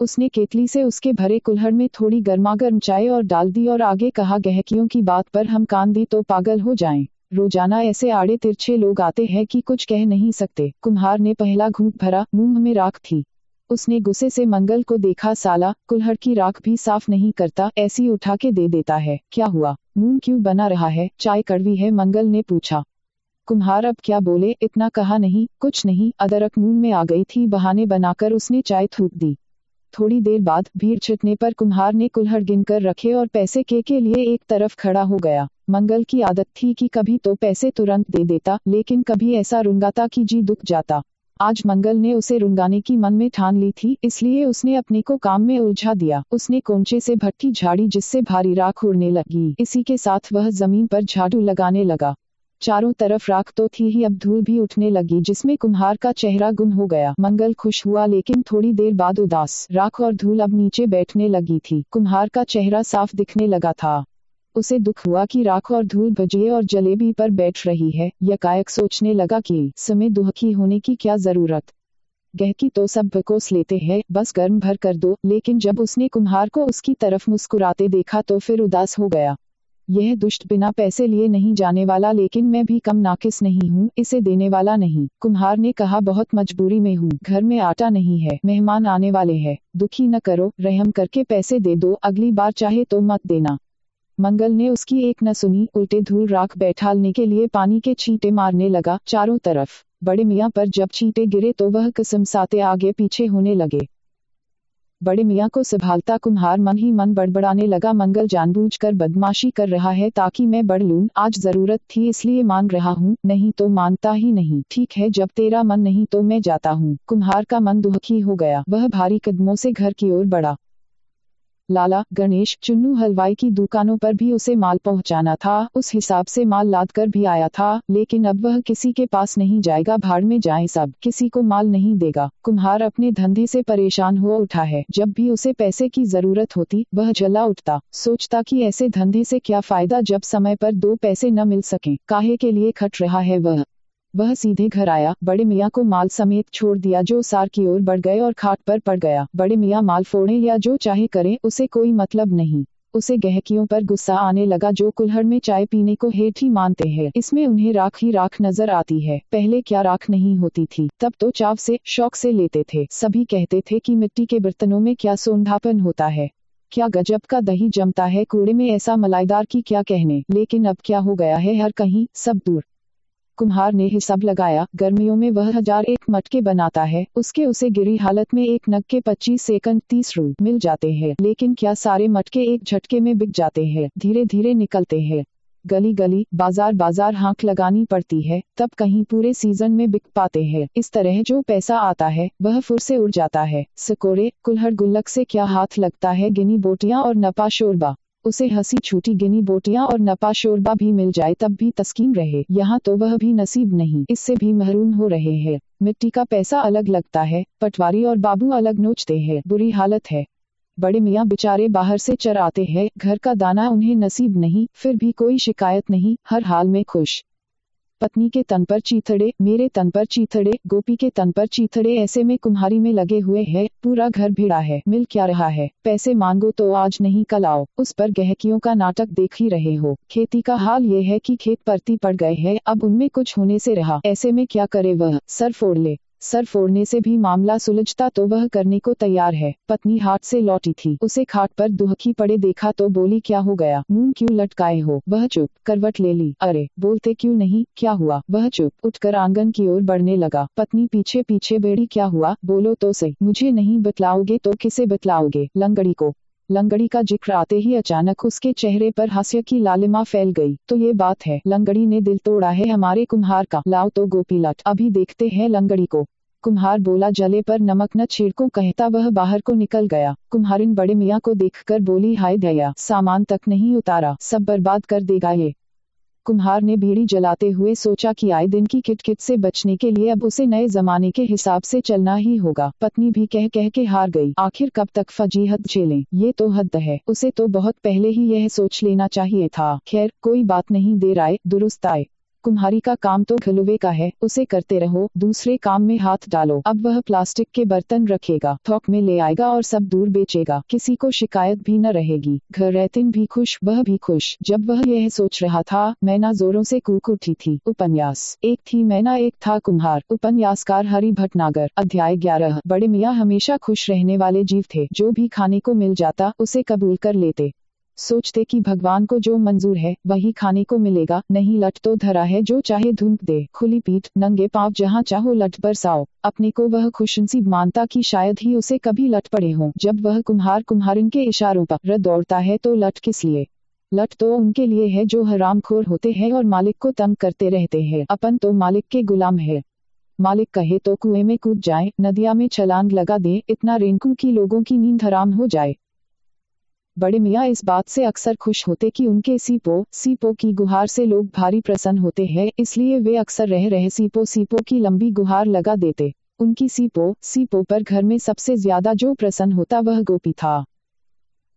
उसने केतली से उसके भरे कुल्हड़ में थोड़ी गर्मागर्म चाय और डाल दी और आगे कहा, गहकियों की बात पर हम कान दी तो पागल हो जाएँ। रोज़ाना ऐसे आड़े तिरछे लोग आते हैं कि कुछ कह नहीं सकते। कुम्हार ने पहला घूट भरा, मुँह में राख थी। उसने गुस्से से मंगल को देखा, साला, कुल्हड़ की राख भी साफ़ नहीं करता, ऐसी उठा के दे देता है। क्या हुआ? मुँह क्यों बना रहा है? चाय कड़वी है, मंगल ने पूछा। कुम्हार अब क्या बोले? इतना कहा नहीं, कुछ नहीं। अदरक मुँह में आ गई थी, बहाने बनाकर उसने चाय थूक दी। थोड़ी देर बाद भीड़ छिटने पर कुम्हार ने कुल्हड़ गिनकर रखे और पैसे के के लिए एक तरफ़ खड़ा हो गया। मंगल की आदत थी कि कभी तो पैसे तुरंत दे देता, लेकिन कभी ऐसा रुंगाता कि जी दुख जाता। आज मंगल ने उसे रुंगाने की मन में ठान ली थी, इसलिए उसने अपने को काम में उलझा दिया। उसने कोंचे से भट्टी झाड़ी जिससे भारी राख उड़ने लगी। इसी के साथ वह ज़मीन पर झाड़ू लगाने लगा। चारों तरफ़ राख तो थी ही, अब धूल भी उठने लगी, जिसमें कुम्हार का चेहरा गुम हो गया। मंगल खुश हुआ, लेकिन थोड़ी देर बाद उदास। राख और धूल अब नीचे बैठने लगी थी। कुम्हार का चेहरा साफ़ दिखने लगा था। उसे दुख हुआ कि राख और धूल भजिए और जलेबी पर बैठ रही है। यकायक सोचने लगा कि समय दुखी होने की क्या ज़रूरत? गहकी तो सब बकोस लेते हैं, बस गर्म भर कर दो। लेकिन जब उसने कुम्हार को उसकी तरफ़ मुस्कुराते देखा तो फिर उदास हो गया। यह दुष्ट बिना पैसे लिए नहीं जाने वाला, लेकिन मैं भी कम नाकिस नहीं हूँ, इसे देने वाला नहीं। कुम्हार ने कहा, बहुत मजबूरी में हूँ, घर में आटा नहीं है, मेहमान आने वाले हैं। दुखी न करो, रहम करके पैसे दे दो, अगली बार चाहे तो मत देना। मंगल ने उसकी एक न सुनी, उल्टे धूल राख बैठालने के लिए पानी के छींटे मारने लगा, चारों तरफ़। बड़े मियाँ पर जब छींटे गिरे तो वह कसम साते आगे पीछे होने लगे। बड़े मियाँ को संभालता कुम्हार मन ही मन बड़बड़ाने लगा, मंगल जानबूझकर बदमाशी कर रहा है ताकि मैं बढ़ लूँ आज ज़रूरत थी इसलिए मान रहा हूँ, नहीं तो मानता ही नहीं, ठीक है जब तेरा मन नहीं तो मैं जाता हूँ। कुम्हार का मन दुखी हो गया, वह भारी कदमों से घर की ओर बढ़ा। लाला, गणेश, चुन्नू हलवाई की दुकानों पर भी उसे माल पहुंचाना था, उस हिसाब से माल लाद कर भी आया था, लेकिन अब वह किसी के पास नहीं जाएगा, भाड़ में जाए सब, किसी को माल नहीं देगा। कुम्हार अपने धंधे से परेशान हुआ उठा है, जब भी उसे पैसे की ज़रूरत होती, वह जला उठता, सोचता कि ऐसे धंधे से क्या फ़ायदा जब समय पर दो पैसे न मिल सके, काहे के लिए खट रहा है वह। वह सीधे घर आया, बड़े मियाँ को माल समेत छोड़ दिया जो सार की ओर बढ़ गए और खाट पर पड़ गया। बड़े मियाँ माल फोड़े या जो चाहे करे, उसे कोई मतलब नहीं। उसे गहकियों पर गुस्सा आने लगा जो कुल्हड़ में चाय पीने को हेठ ही मानते हैं। इसमें उन्हें राख ही राख नज़र आती है। पहले क्या राख नहीं होती थी? तब तो चाव से, शौक से लेते थे। सभी कहते थे कि मिट्टी के बर्तनों में क्या सोंधापन होता है? क्या गजब का दही जमता है? कूड़े में ऐसा मलाईदार की क्या कहने? लेकिन अब क्या हो गया है? हर कहीं सब दूर। कुम्हार ने हिसाब लगाया, गर्मियों में वह हज़ार एक मटके बनाता है, उसके उसे गिरी हालत में एक नग के पच्चीस सेकंड तीस रू मिल जाते हैं, लेकिन क्या सारे मटके एक झटके में बिक जाते हैं धीरे धीरे निकलते हैं। गली गली बाज़ार बाज़ार हाँक लगानी पड़ती है, तब कहीं पूरे सीज़न में बिक पाते हैं। इस तरह जो पैसा आता है, वह फुर से उड़ जाता है। सकोरे, कुल्हड़ गुल्लक से क्या हाथ लगता है गिनी बोटियाँ और नपा शोरबा। उसे हँसी छूटी गिनी बोटियाँ और नपा शोरबा भी मिल जाए तब भी तस्कीन रहे। यहाँ तो वह भी नसीब नहीं, इससे भी महरूम हो रहे हैं। मिट्टी का पैसा अलग लगता है, पटवारी और बाबू अलग नोचते हैं, बुरी हालत है। बड़े मियाँ बेचारे बाहर से चर आते हैं, घर का दाना उन्हें नसीब नहीं, फिर भी कोई शिकायत नहीं, हर हाल में खुश। पत्नी के तन पर चीथड़े, मेरे तन पर चीथड़े, गोपी के तन पर चीथड़े ऐसे में कुम्हारी में लगे हुए है, पूरा घर भिड़ा है, मिल क्या रहा है? पैसे मांगो तो आज नहीं, कल आओ। उस पर गहकियों का नाटक देख ही रहे हो। खेती का हाल ये है कि खेत परती पड़ गए हैं, अब उनमें कुछ होने से रहा। ऐसे में क्या करे वह? सर फोड़ ले। सर फोड़ने से भी मामला सुलझता तो वह करने को तैयार है। पत्नी हाट से लौटी थी। उसे खाट पर दुहकी पड़े देखा तो बोली, क्या हो गया? मुँह क्यों लटकाए हो? वह चुप करवट ले ली। अरे, बोलते क्यों नहीं? क्या हुआ? वह चुप उठकर आँगन की ओर बढ़ने लगा। पत्नी पीछे पीछे बेड़ी, क्या हुआ? बोलो तो सही। मुझे नहीं बतलाओगे तो किसे बतलाओगे? लंगड़ी को। लंगड़ी का ज़िक्र आते ही अचानक उसके चेहरे पर हास्य की लालिमा फैल गई। तो ये बात है। लंगड़ी ने दिल तोड़ा है हमारे कुम्हार का। लाओ तो गोपी लट अभी देखते हैं लंगड़ी को। कुम्हार बोला, जले पर नमक न छिड़को, कहता वह बाहर को निकल गया। कुम्हारिन बड़े मियाँ को देखकर बोली, हाय दया, सामान तक नहीं उतारा, सब बर्बाद कर देगा ये। कुम्हार ने भीड़ी जलाते हुए सोचा कि आए दिन की किटकिट से बचने के लिए अब उसे नए जमाने के हिसाब से चलना ही होगा। पत्नी भी कह कह के हार गई, आखिर कब तक फजीहत झेलें? ये तो हद है। उसे तो बहुत पहले ही यह सोच लेना चाहिए था। खैर, कोई बात नहीं, देर आए, दुरुस्त आए। कुम्हारी का काम तो खलुवे का है, उसे करते रहो, दूसरे काम में हाथ डालो। अब वह प्लास्टिक के बर्तन रखेगा, थोक में ले आएगा और सब दूर बेचेगा। किसी को शिकायत भी न रहेगी। घर रहतिन भी खुश, वह भी खुश। जब वह यह सोच रहा था, मैना जोरों से कूक उठी थी। उपन्यास। एक थी मैना, एक था कुम्हार। उपन्यासकार हरि भटनागर अध्याय ग्यारह। बड़े मियाँ हमेशा खुश रहने वाले जीव थे। जो भी खाने को मिल जाता, उसे कबूल कर लेते। सोचते कि भगवान को जो मंजूर है, वही खाने को मिलेगा, नहीं लट तो धरा है जो चाहे धुंक दे, खुली पीठ, नंगे पाव जहाँ चाहो लट बरसाओ। अपने को वह खुशनसीब मानता कि शायद ही उसे कभी लट पड़े हों। जब वह कुम्हार कुम्हारिन के इशारों पर दौड़ता है तो लट किस लिए? लट तो उनके लिए है जो हरामखोर होते हैं और मालिक को तंग करते रहते हैं। अपन तो मालिक के गुलाम है। मालिक कहे तो कुएँ में कूद जाए, नदिया में छलांग लगा दे, इतना रेंकू की लोगों की नींद हराम हो जाए। बड़े मियाँ इस बात से अक्सर खुश होते कि उनके सीपो सीपो की गुहार से लोग भारी प्रसन्न होते हैं, इसलिए वे अक्सर रह रहे सीपो सीपो की लंबी गुहार लगा देते। उनकी सीपो सीपो पर घर में सबसे ज़्यादा जो प्रसन्न होता वह गोपी था।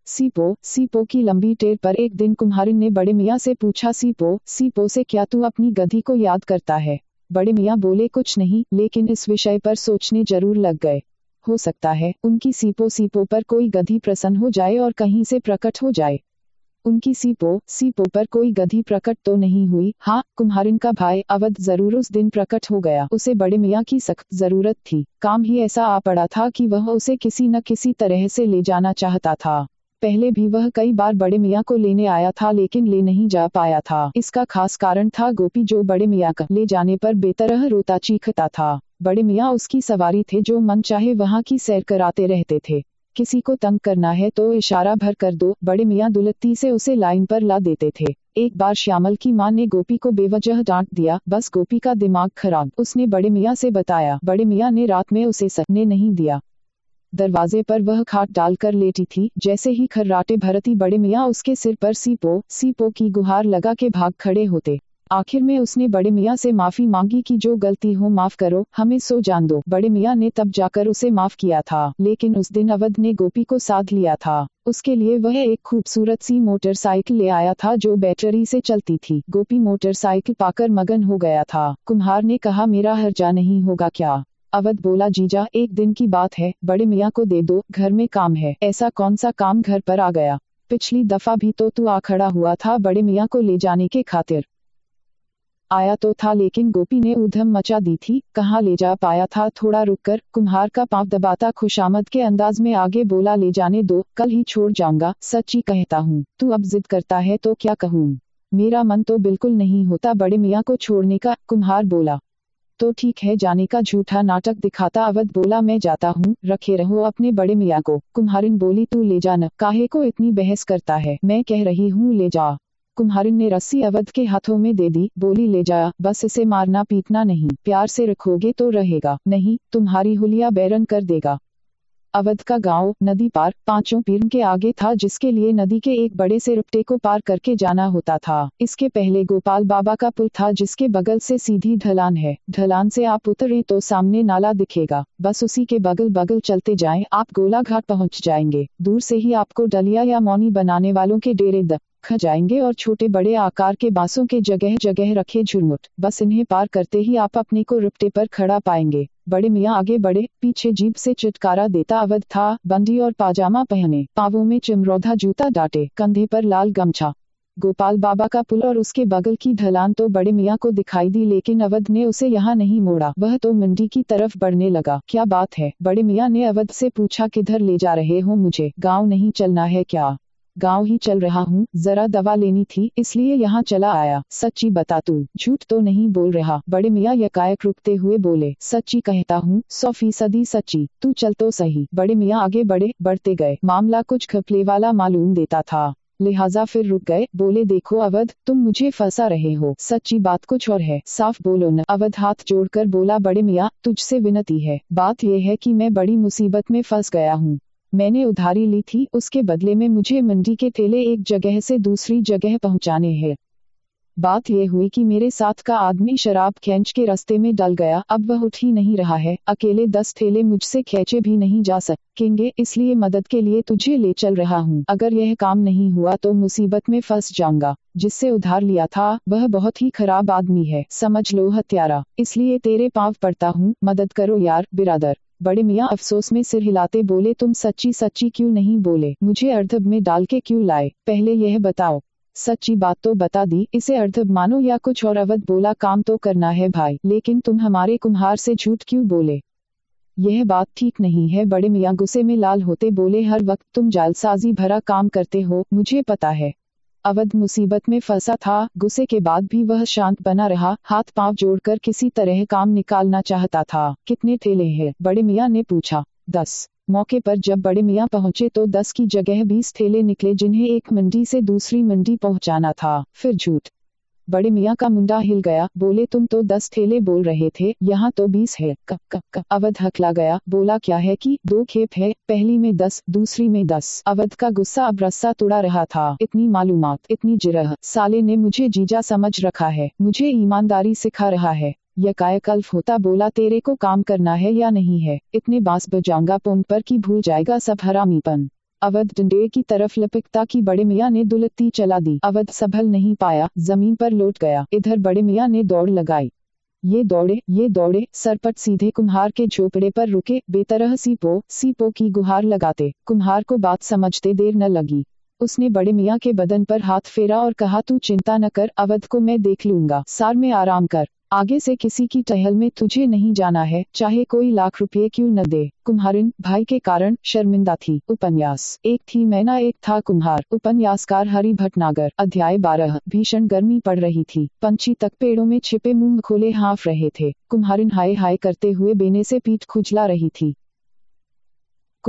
सीपो सीपो की लंबी टेर पर एक दिन कुम्हारिन ने बड़े मियाँ से पूछा, सीपो सीपो से क्या तू अपनी गधी को याद करता है? बड़े मियाँ बोले, कुछ नहीं, लेकिन इस विषय पर सोचने ज़रूर लग गए। हो सकता है, उनकी सीपो सीपो पर कोई गधी प्रसन्न हो जाए और कहीं से प्रकट हो जाए। उनकी सीपो सीपो पर कोई गधी प्रकट तो नहीं हुई। हाँ कुम्हारिन का भाई अवध ज़रूर उस दिन प्रकट हो गया। उसे बड़े मियाँ की सख्त ज़रूरत थी। काम ही ऐसा आ पड़ा था कि वह उसे किसी न किसी तरह से ले जाना चाहता था। पहले भी वह कई बार बड़े मियाँ को लेने आया था लेकिन ले नहीं जा पाया था। इसका खास कारण था गोपी जो बड़े मियाँ का ले जाने पर बेतरह रोता चीखता था। बड़े मियाँ उसकी सवारी थे जो मन चाहे वहाँ की सैर कराते रहते थे। किसी को तंग करना है तो इशारा भर कर दो, बड़े मियाँ दुलत्ती से उसे लाइन पर ला देते थे। एक बार श्यामल की माँ ने गोपी को बेवजह डांट दिया, बस गोपी का दिमाग खराब। उसने बड़े मियाँ से बताया, बड़े मियाँ ने रात में उसे सकने नहीं दिया। दरवाजे पर वह खाट डालकर लेटी थी, जैसे ही खर्राटे भरती बड़े मियाँ उसके सिर पर सीपो सीपो की गुहार लगा के भाग खड़े होते। आखिर में उसने बड़े मियाँ से माफ़ी मांगी कि जो गलती हो माफ़ करो, हमें सो जान दो। बड़े मियाँ ने तब जाकर उसे माफ़ किया था, लेकिन उस दिन अवध ने गोपी को साध लिया था। उसके लिए वह एक खूबसूरत सी मोटरसाइकिल ले आया था जो बैटरी से चलती थी। गोपी मोटरसाइकिल पाकर मगन हो गया था। कुम्हार ने कहा, मेरा हर्जा नहीं होगा क्या? अवध बोला, जीजा, एक दिन की बात है। बड़े मियाँ को दे दो, घर में काम है। ऐसा कौन सा काम घर पर आ गया? पिछली दफ़ा भी तो तू आ खड़ा हुआ था बड़े मियाँ को ले जाने के खातिर। आया तो था लेकिन गोपी ने उधम मचा दी थी, कहाँ ले जा पाया था, थोड़ा रुककर, कुम्हार का पाँव दबाता खुशामद के अंदाज में आगे बोला, ले जाने दो, कल ही छोड़ जाऊँगा, सच्ची कहता हूँ, तू अब जिद करता है तो क्या कहूँ? मेरा मन तो बिल्कुल नहीं होता, बड़े मियाँ को छोड़ने का, कुम्हार बोला। तो ठीक है, जाने का झूठा नाटक दिखाता अवध बोला, मैं जाता हूँ, रखे रहो अपने बड़े मियाँ को, कुम्हारिन बोली, तू ले जा न, काहे को इतनी बहस करता है, मैं कह रही हूँ, ले जा। कुम्हारिन ने रस्सी अवध के हाथों में दे दी, बोली, ले जा, बस इसे मारना, पीटना नहीं, प्यार से रखोगे तो रहेगा, नहीं, तुम्हारी हुलिया बैरन कर देगा। अवध का गाँव, नदी पार, पाँचों पीर के आगे था, जिसके लिए नदी के एक बड़े से रुपटे को पार करके जाना होता था। इसके पहले गोपाल बाबा का पुल था, जिसके बगल से सीधी ढलान है। ढलान से आप उतरे तो सामने नाला दिखेगा। बस उसी के बगल बगल चलते जाएँ, आप गोला घाट पहुँच जाएँगे। दूर से ही आपको डलिया या मौनी बनाने वालों के डेरे द ख जाएँगे और छोटे बड़े आकार के बांसों के जगह जगह रखे झुरमुट। बस इन्हें पार करते ही आप अपने को रुपटे पर खड़ा पाएँगे। बड़े मियाँ आगे बढ़े, पीछे जीप से चिटकारा देता अवध था, बंदी और पाजामा पहने। पावों में चिमरौधा जूता डाटे, कंधे पर लाल गमछा। गोपाल बाबा का पुल और उसके बगल की ढलान तो बड़े मियाँ को दिखाई दी, लेकिन अवध ने उसे यहाँ नहीं मोड़ा। वह तो मंडी की तरफ़ बढ़ने लगा। क्या बात है? बड़े मियाँ ने अवध से पूछा, किधर ले जा रहे हो मुझे? गाँव नहीं चलना है क्या? गाँव ही चल रहा हूँ, जरा दवा लेनी थी, इसलिए यहाँ चला आया। सच्ची बता तू, झूठ तो नहीं बोल रहा। बड़े मियाँ यकायक रुकते हुए बोले, सच्ची कहता हूँ, सौ फ़ीसदी सच्ची, तू चल तो सही। बड़े मियाँ आगे बढ़े, बढ़ते गए। मामला कुछ घपले वाला मालूम देता था। लिहाजा फिर रुक गए, बोले, देखो अवध, तुम मुझे फंसा रहे हो। सच्ची बात कुछ और है, साफ़ बोलो न। अवध हाथ जोड़कर बोला, बड़े मियाँ, तुझसे विनती है। बात यह है कि मैं बड़ी मुसीबत में फंस गया हूँ। मैंने उधारी ली थी, उसके बदले में मुझे मंडी के ठेले एक जगह से दूसरी जगह पहुँचाने हैं। बात यह हुई कि मेरे साथ का आदमी शराब खींच के रास्ते में डल गया, अब वह उठ ही नहीं रहा है, अकेले दस ठेले मुझसे खींचे भी नहीं जा सकेंगे, इसलिए मदद के लिए तुझे ले चल रहा हूँ। अगर यह काम नहीं हुआ तो मुसीबत में फंस जाऊँगा, जिससे उधार लिया था, वह बहुत ही खराब आदमी है, समझ लो हत्यारा, इसलिए तेरे पाँव पड़ता हूँ, मदद करो यार, बिरादर। बड़े मियाँ अफसोस में सिर हिलाते बोले, तुम सच्ची सच्ची क्यों नहीं बोले? मुझे अर्धब में डाल के क्यों लाए? पहले यह बताओ। सच्ची बात तो बता दी, इसे अर्धब मानो या कुछ और अवध बोला, काम तो करना है भाई, लेकिन तुम हमारे कुम्हार से झूठ क्यों बोले? यह बात ठीक नहीं है, बड़े मियाँ गुस्से में लाल होते बोले, हर वक्त तुम जालसाजी भरा काम करते हो, मुझे पता है। अवध मुसीबत में फंसा था, गुस्से के बाद भी वह शांत बना रहा, हाथ पाँव जोड़कर किसी तरह काम निकालना चाहता था। कितने ठेले हैं? बड़े मियाँ ने पूछा। दस। मौके पर जब बड़े मियाँ पहुँचे तो दस की जगह बीस ठेले निकले जिन्हें एक मंडी से दूसरी मंडी पहुँचाना था। फिर झूठ। बड़े मियाँ का मुंडा हिल गया। बोले, तुम तो दस ठेले बोल रहे थे, यहाँ तो बीस है। अवध हकला गया। बोला, क्या है कि दो खेप है, पहली में दस, दूसरी में दस। अवध का गुस्सा अब रस्सा तोड़ा रहा था। इतनी मालूम इतनी जिरह। साले ने मुझे जीजा समझ रखा है, मुझे ईमानदारी सिखा रहा है। यह कायकल्फ होता बोला, तेरे को काम करना है या नहीं है? इतने बाँस बजाऊँगा पोन पर की भूल जाएगा सब हरामीपन। अवध डंडे की तरफ़ लपकता की बड़े मियाँ ने दुलती चला दी। अवध संभल नहीं पाया, ज़मीन पर लौट गया। इधर बड़े मियाँ ने दौड़ लगाई। ये दौड़े ये दौड़े सरपट सीधे कुम्हार के झोपड़े पर रुके, बेतरह सीपो सीपो की गुहार लगाते। कुम्हार को बात समझते देर न लगी। उसने बड़े मियाँ के बदन पर हाथ फेरा और कहा, तू चिंता न कर, अवध को मैं देख लूँगा। सार में आराम कर। आगे से किसी की टहल में तुझे नहीं जाना है, चाहे कोई लाख रुपए क्यों न दे। कुम्हारिन, भाई के कारण शर्मिंदा थी। उपन्यास। एक थी, मैना एक था कुम्हार। उपन्यासकार हरि भटनागर। अध्याय बारह। भीषण गर्मी पड़ रही थी। पंछी तक पेड़ों में छिपे मुँह खोले हाँफ रहे थे। कुम्हारिन हाय हाय करते हुए बेने से पीठ खुजला रही थी।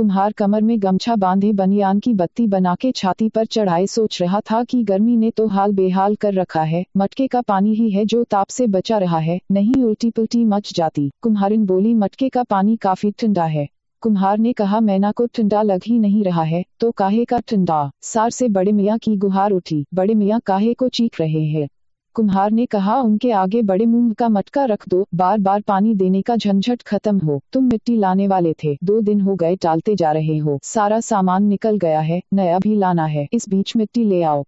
कुम्हार कमर में गमछा बांधे बनियान की बत्ती बना के छाती पर चढ़ाए सोच रहा था कि गर्मी ने तो हाल बेहाल कर रखा है, मटके का पानी ही है जो ताप से बचा रहा है, नहीं उल्टी पुल्टी मच जाती। कुम्हारिन बोली, मटके का पानी काफ़ी ठंडा है। कुम्हार ने कहा, मैना को ठंडा लग ही नहीं रहा है तो काहे का ठंडा? सार से बड़े मियाँ की गुहार उठी। बड़े मियाँ काहे को चीख रहे हैं? कुम्हार ने कहा, उनके आगे बड़े मुँह का मटका रख दो। बार बार पानी देने का झंझट खत्म हो। तुम मिट्टी लाने वाले थे। दो दिन हो गए टालते जा रहे हो। सारा सामान निकल गया है। नया भी लाना है। इस बीच मिट्टी ले आओ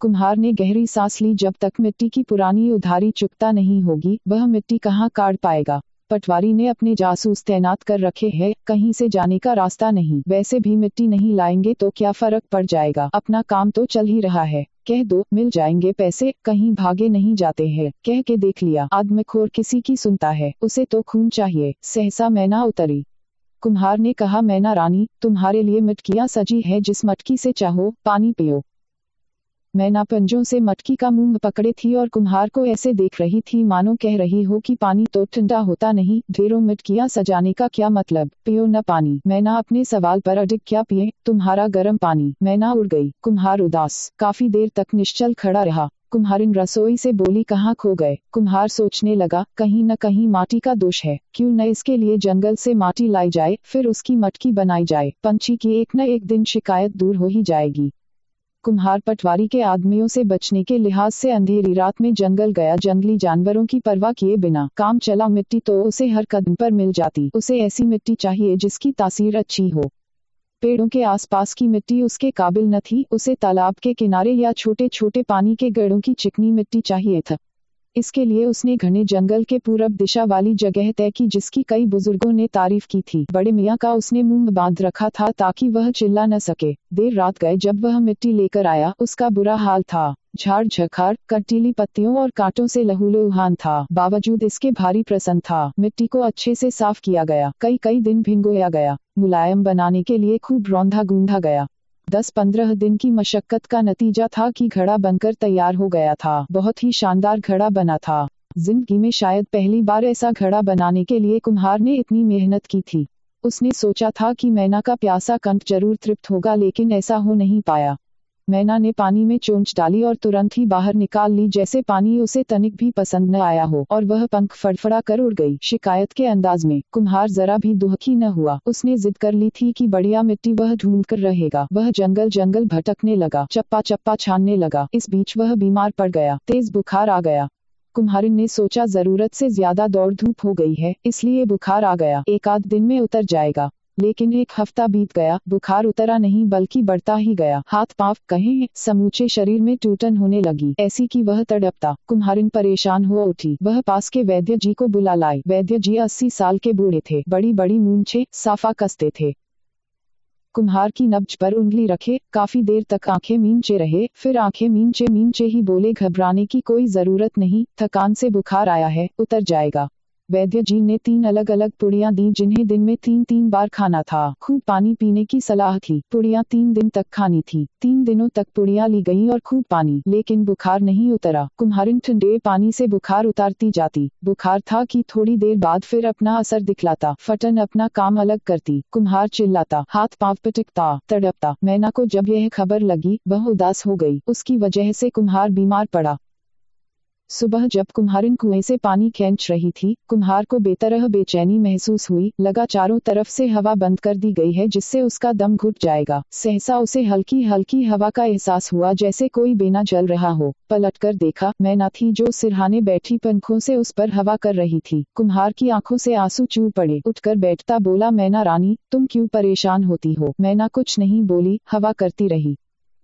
कुम्हार ने गहरी सांस ली। जब तक मिट्टी की पुरानी उधारी चुकता नहीं होगी, वह मिट्टी कहाँ काट पाएगा? पटवारी ने अपने जासूस तैनात कर रखे हैं, कहीं से जाने का रास्ता नहीं। वैसे भी मिट्टी नहीं लाएँगे तो क्या फ़र्क पड़ जाएगा? अपना काम तो चल ही रहा है। कह दो, मिल जाएँगे पैसे, कहीं भागे नहीं जाते हैं। कह के देख लिया। आदमखोर किसी की सुनता है। उसे तो खून चाहिए। सहसा मैना उतरी। कुम्हार ने कहा, मैना रानी, तुम्हारे लिए मटकियाँ सजी है। जिस मटकी से चाहो, पानी पियो। मैना पंजों से मटकी का मुँह पकड़े थी और कुम्हार को ऐसे देख रही थी, मानो कह रही हो कि पानी तो ठंडा होता नहीं, ढेरों मटकियाँ सजाने का क्या मतलब? पियो न पानी। मैं मैना अपने सवाल पर अडिग क्या पिए? तुम्हारा गर्म पानी। मैना उड़ गई। कुम्हार उदास। काफ़ी देर तक निश्चल खड़ा रहा। कुम्हारिन रसोई से बोली, कहाँ खो गए? कुम्हार सोचने लगा, कहीं न कहीं माटी का दोष है। क्यों न इसके लिए जंगल से माटी लाई जाए, फिर उसकी मटकी बनाई जाए। पंछी की एक न एक दिन शिकायत दूर हो ही जाएगी। कुम्हार पटवारी के आदमियों से बचने के लिहाज से अंधेरी रात में जंगल गया। जंगली जानवरों की परवाह किए बिना काम चला। मिट्टी तो उसे हर कदम पर मिल जाती। उसे ऐसी मिट्टी चाहिए जिसकी तासीर अच्छी हो। पेड़ों के आसपास की मिट्टी उसके काबिल न थी। उसे तालाब के किनारे या छोटे छोटे पानी के गड़ों की चिकनी मिट्टी चाहिए था। इसके लिए उसने घने जंगल के पूरब दिशा वाली जगह तय की जिसकी कई बुज़ुर्गों ने तारीफ़ की थी। बड़े मियाँ का उसने मुँह बाँध रखा था ताकि वह चिल्ला न सके। देर रात गए जब वह मिट्टी लेकर आया, उसका बुरा हाल था। झाड़ झखाड़ कटीली पत्तियों और कांटों से लहूलुहान था। बावजूद इसके भारी प्रसन्न था। मिट्टी को अच्छे से साफ़ किया गया। कई कई दिन भिंगोया गया। मुलायम बनाने के लिए खूब रौंधा गूंधा गया। दस पंद्रह दिन की मशक्कत का नतीजा था कि घड़ा बनकर तैयार हो गया था। बहुत ही शानदार घड़ा बना था। ज़िंदगी में शायद पहली बार ऐसा घड़ा बनाने के लिए कुम्हार ने इतनी मेहनत की थी। उसने सोचा था कि मैना का प्यासा कंठ ज़रूर तृप्त होगा, लेकिन ऐसा हो नहीं पाया। मैना ने पानी में चोंच डाली और तुरंत ही बाहर निकाल ली, जैसे पानी उसे तनिक भी पसंद न आया हो, और वह पंख फड़फड़ा कर उड़ गई। शिकायत के अंदाज में, कुम्हार जरा भी दुखी न हुआ। उसने जिद कर ली थी कि बढ़िया मिट्टी वह ढूंढ कर रहेगा। वह जंगल जंगल भटकने लगा, चप्पा चप्पा छानने लगा। इस बीच वह बीमार पड़ गया, तेज बुखार आ गया। कुम्हारिन ने सोचा, ज़रूरत से ज़्यादा दौड़ धूप हो गई है, इसलिए बुखार आ गया। एक आध दिन में उतर जाएगा। लेकिन एक हफ़्ता बीत गया, बुखार उतरा नहीं बल्कि बढ़ता ही गया। हाथ पाव कहे समूचे शरीर में टूटन होने लगी। ऐसी कि वह तड़पता, कुम्हारिन परेशान हो उठी। वह पास के वैद्य जी को बुला लाई वैद्य जी अस्सी साल के बूढ़े थे। बड़ी बड़ी मूंछे साफा कसते थे। कुम्हार की नब्ज पर उंगली रखे, काफ़ी देर तक आँखें मींचे रहे, फिर आँखें मींचे मींचे ही बोले, घबराने की कोई ज़रूरत नहीं, थकान से बुखार आया है, उतर जाएगा। वैद्य जी ने तीन अलग अलग पुड़ियाँ दी जिन्हें दिन में तीन तीन बार खाना था। खूब पानी पीने की सलाह थी। पुड़ियाँ तीन दिन तक खानी थी। तीन दिनों तक पुड़िया ली गई और खूब पानी। लेकिन बुखार नहीं उतरा। कुम्हारिन ठंडे पानी से बुखार उतारती जाती। बुखार था कि थोड़ी देर बाद फिर अपना असर दिखलाता। फटन अपना काम अलग करती। कुम्हार चिल्लाता। हाथ पाँव पिटकता। तड़पता। मैना को जब यह खबर लगी, वह उदास हो गई। उसकी वजह से कुम्हार बीमार पड़ा। सुबह जब कुम्हारिन कुएँ से पानी खींच रही थी, कुम्हार को बेतरह बेचैनी महसूस हुई, लगा चारों तरफ़ से हवा बंद कर दी गई है जिससे उसका दम घुट जाएगा। सहसा उसे हल्की हल्की हवा का एहसास हुआ जैसे कोई बेना जल रहा हो। पलट कर देखा मैना थी जो सिरहाने बैठी पंखों से उस पर हवा कर रही थी। कुम्हार की आँखों से आँसू चू पड़े। उठकर बैठता बोला, मैना रानी, तुम क्यों परेशान होती हो? मैना कुछ नहीं बोली, हवा करती रही।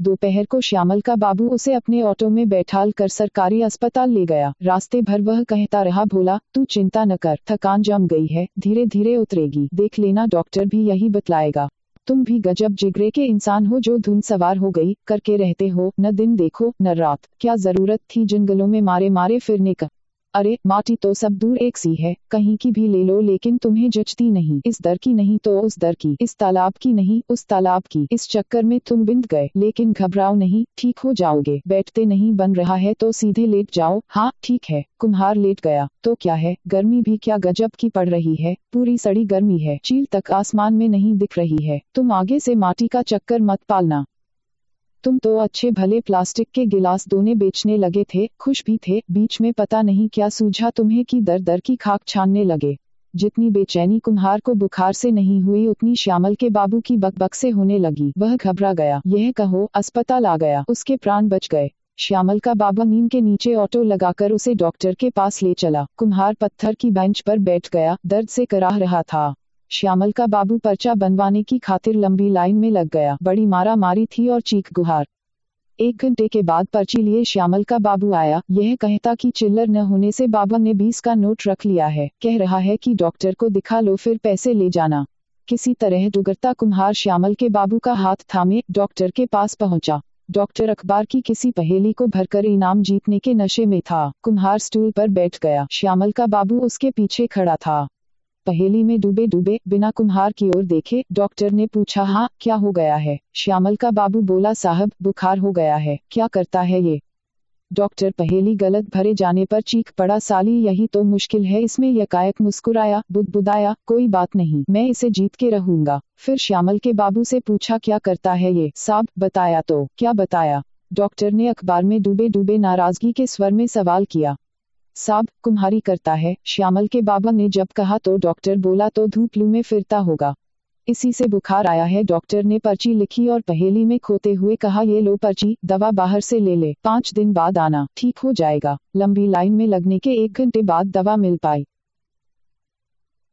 दोपहर को श्यामल का बाबू उसे अपने ऑटो में बैठाल कर सरकारी अस्पताल ले गया। रास्ते भर वह कहता रहा, भोला, तू चिंता न कर, थकान जम गई है धीरे धीरे उतरेगी। देख लेना, डॉक्टर भी यही बतलाएगा। तुम भी गजब जिगरे के इंसान हो जो धुन सवार हो गई, करके रहते हो, न दिन देखो, न रात। क्या ज़रूरत थी जंगलों में मारे मारे फिरने का? अरे, माटी तो सब दूर एक सी है, कहीं की भी ले लो, लेकिन तुम्हें जचती नहीं। इस दर की नहीं तो उस दर की, इस तालाब की नहीं, उस तालाब की। इस चक्कर में तुम बिंद गए, लेकिन घबराओ नहीं, ठीक हो जाओगे। बैठते नहीं बन रहा है तो सीधे लेट जाओ। हाँ ठीक है, कुम्हार लेट गया। तो क्या है, गर्मी भी क्या गजब की पड़ रही है? पूरी सड़ी गर्मी है। चील तक आसमान में नहीं दिख रही है। तुम आगे से माटी का चक्कर मत पालना। तुम तो अच्छे भले प्लास्टिक के गिलास दोने बेचने लगे थे, खुश भी थे, बीच में पता नहीं क्या सूझा तुम्हें कि दर दर की खाक छानने लगे। जितनी बेचैनी कुम्हार को बुखार से नहीं हुई, उतनी श्यामल के बाबू की बकबक से होने लगी। वह घबरा गया। यह कहो, अस्पताल आ गया। उसके प्राण बच गए। श्यामल का बाबा नीम के नीचे ऑटो लगाकर उसे डॉक्टर के पास ले चला। कुम्हार पत्थर की बेंच पर बैठ गया। दर्द से कराह रहा था। श्यामल का बाबू पर्चा बनवाने की खातिर लंबी लाइन में लग गया। बड़ी मारा मारी थी और चीख गुहार एक घंटे के बाद पर्ची लिए श्यामल का बाबू आया। यह कहता कि चिल्लर न होने से बाबा ने बीस का नोट रख लिया है। कह रहा है कि डॉक्टर को दिखा लो, फिर पैसे ले जाना। किसी तरह डुगरता कुम्हार श्यामल के बाबू का हाथ थामे, डॉक्टर के पास पहुँचा। डॉक्टर अखबार की किसी पहेली को भरकर इनाम जीतने के नशे में था। कुम्हार स्टूल पर बैठ गया। श्यामल का बाबू उसके पीछे खड़ा था। पहेली में डूबे डूबे बिना कुम्हार की ओर देखे डॉक्टर ने पूछा हाँ क्या हो गया है? श्यामल का बाबू बोला, साहब, बुखार हो गया है, क्या करता है ये? डॉक्टर पहेली गलत भरे जाने पर चीख पड़ा, साली, यही तो मुश्किल है, इसमें यकायक मुस्कुराया, बुदबुदाया, कोई बात नहीं, मैं इसे जीत के रहूँगा। फिर श्यामल के बाबू से पूछा, क्या करता है ये? साहब, बताया तो। क्या बताया? डॉक्टर ने अखबार में डूबे डूबे नाराज़गी के स्वर में सवाल किया साब कुम्हारी करता है। श्यामल के बाबा ने जब कहा तो डॉक्टर बोला तो धूप लू में फिरता होगा। इसी से बुखार आया है। डॉक्टर ने पर्ची लिखी और पहेली में खोते हुए कहा, ये लो पर्ची, दवा बाहर से ले ले। पाँच दिन बाद आना। ठीक हो जाएगा। लंबी लाइन में लगने के एक घंटे बाद दवा मिल पाई।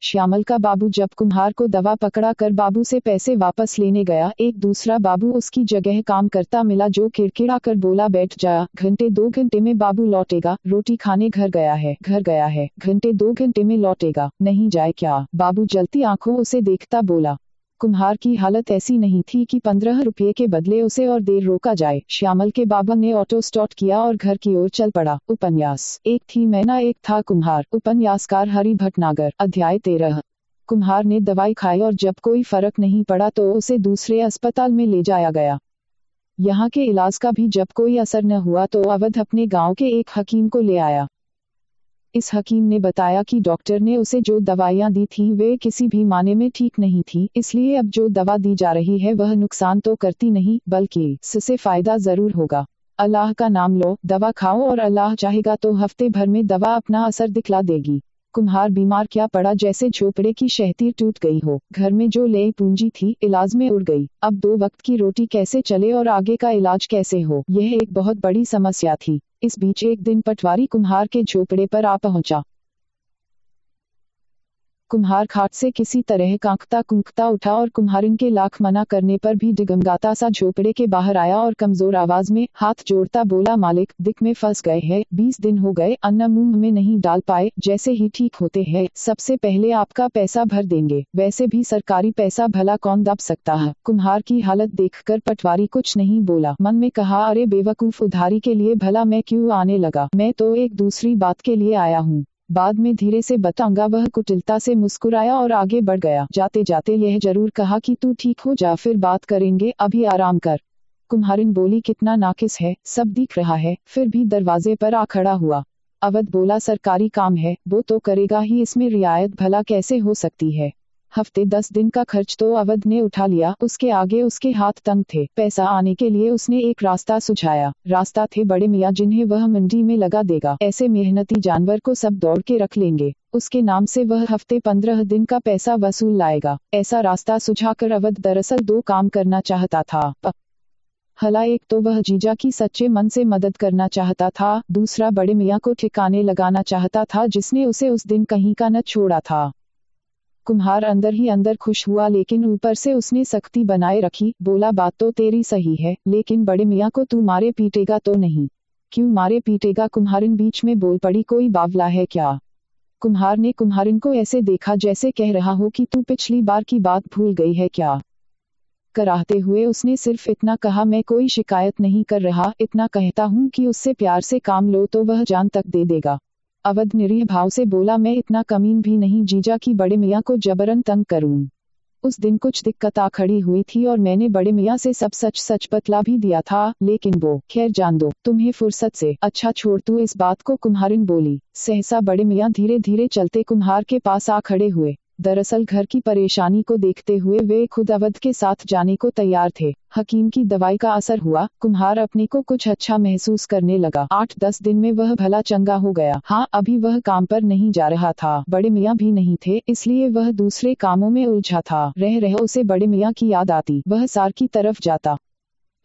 श्यामल का बाबू जब कुम्हार को दवा पकड़ा कर बाबू से पैसे वापस लेने गया, एक दूसरा बाबू उसकी जगह काम करता मिला जो खिड़खिड़ा कर बोला, बैठ जा, घंटे दो घंटे में बाबू लौटेगा, रोटी खाने घर गया है, घर गया है, घंटे दो घंटे में लौटेगा, नहीं जाए क्या? बाबू जलती आँखों उसे देखता बोला कुम्हार की हालत ऐसी नहीं थी कि पंद्रह रुपये के बदले उसे और देर रोका जाए। श्यामल के बाबा ने ऑटो स्टॉट किया और घर की ओर चल पड़ा। उपन्यास। एक थी मैना, एक था कुम्हार। उपन्यासकार हरि भटनागर। अध्याय तेरह। कुम्हार ने दवाई खाई और जब कोई फ़र्क नहीं पड़ा तो उसे दूसरे अस्पताल में ले जाया गया। यहाँ के इलाज का भी जब कोई असर न हुआ तो अवध अपने गाँव के एक हकीम को ले आया। इस हकीम ने बताया कि डॉक्टर ने उसे जो दवाइयाँ दी थी, वे किसी भी माने में ठीक नहीं थी, इसलिए अब जो दवा दी जा रही है, वह नुकसान तो करती नहीं, बल्कि इससे फ़ायदा ज़रूर होगा। अल्लाह का नाम लो, दवा खाओ और अल्लाह चाहेगा तो हफ़्ते भर में दवा अपना असर दिखला देगी। कुम्हार बीमार क्या पड़ा जैसे झोपड़े की शहतीर टूट गई हो। घर में जो ले पूंजी थी, इलाज में उड़ गई। अब दो वक्त की रोटी कैसे चले और आगे का इलाज कैसे हो? यह एक बहुत बड़ी समस्या थी। इस बीच एक दिन पटवारी कुम्हार के झोपड़े पर आ पहुँचा। कुम्हार खाट से किसी तरह कांकता कुंकता उठा और कुम्हारिन के लाख मना करने पर भी डिगमगाता सा झोपड़े के बाहर आया और कमज़ोर आवाज़ में हाथ जोड़ता बोला, मालिक दिक में फंस गए हैं, बीस दिन हो गए, अन्न मुँह में नहीं डाल पाए, जैसे ही ठीक होते हैं, सबसे पहले आपका पैसा भर देंगे, वैसे भी सरकारी पैसा भला कौन दब सकता है, कुम्हार की हालत देखकर पटवारी कुछ नहीं बोला, मन में कहा, अरे बेवकूफ़ उधारी के लिए भला मैं क्यों आने लगा, मैं तो एक दूसरी बात के लिए आया हूँ। बाद में धीरे से बताऊँगा, वह कुटिलता से मुस्कुराया और आगे बढ़ गया। जाते जाते यह ज़रूर कहा कि तू ठीक हो जा, फिर बात करेंगे, अभी आराम कर। कुम्हारिन बोली, कितना नाकिस है, सब दिख रहा है, फिर भी दरवाजे पर आ खड़ा हुआ। अवध बोला, सरकारी काम है, वो तो करेगा ही, इसमें रियायत भला कैसे हो सकती है? हफ़्ते दस दिन का खर्च तो अवध ने उठा लिया, उसके आगे उसके हाथ तंग थे। पैसा आने के लिए उसने एक रास्ता सुझाया। रास्ता थे बड़े मियाँ, जिन्हें वह मंडी में लगा देगा। ऐसे मेहनती जानवर को सब दौड़ के रख लेंगे। उसके नाम से वह हफ़्ते पंद्रह दिन का पैसा वसूल लाएगा। ऐसा रास्ता सुझाकर अवध दरअसल दो काम करना चाहता था। हला एक तो वह जीजा की सच्चे मन से मदद करना चाहता था, दूसरा बड़े मियाँ को ठिकाने लगाना चाहता था जिसने उसे उस दिन कहीं का न छोड़ा था। कुम्हार अंदर ही अंदर खुश हुआ लेकिन ऊपर से उसने सख्ती बनाए रखी, बोला, बात तो तेरी सही है, लेकिन बड़े मियाँ को तू मारे पीटेगा तो नहीं। क्यों मारे पीटेगा कुम्हारिन बीच में बोल पड़ी, कोई बावला है क्या? कुम्हार ने कुम्हारिन को ऐसे देखा जैसे कह रहा हो कि तू पिछली बार की बात भूल गई है क्या? कराहते हुए उसने सिर्फ़ इतना कहा, मैं कोई शिकायत नहीं कर रहा, इतना कहता हूँ कि उससे प्यार से काम लो तो वह जान तक दे देगा। अवध निरीह भाव से बोला, मैं इतना कमीन भी नहीं, जीजा की बड़े मियाँ को जबरन तंग करूँ। उस दिन कुछ दिक्कत आ खड़ी हुई थी और मैंने बड़े मियाँ से सब सच सच बतला भी दिया था, लेकिन वो, खैर जान दो तुम्हें फुर्सत से अच्छा छोड़ तू इस बात को, कुम्हारिन बोली। सहसा बड़े मियाँ धीरे धीरे चलते कुम्हार के पास आ खड़े हुए। दरअसल घर की परेशानी को देखते हुए वे खुद अवध के साथ जाने को तैयार थे। हकीम की दवाई का असर हुआ, कुम्हार अपने को कुछ अच्छा महसूस करने लगा। आठ दस दिन में वह भला चंगा हो गया। हाँ अभी वह काम पर नहीं जा रहा था। बड़े मियाँ भी नहीं थे, इसलिए वह दूसरे कामों में उलझा था। रह रहे उसे बड़े मियाँ की याद आती। वह सार की तरफ़ जाता।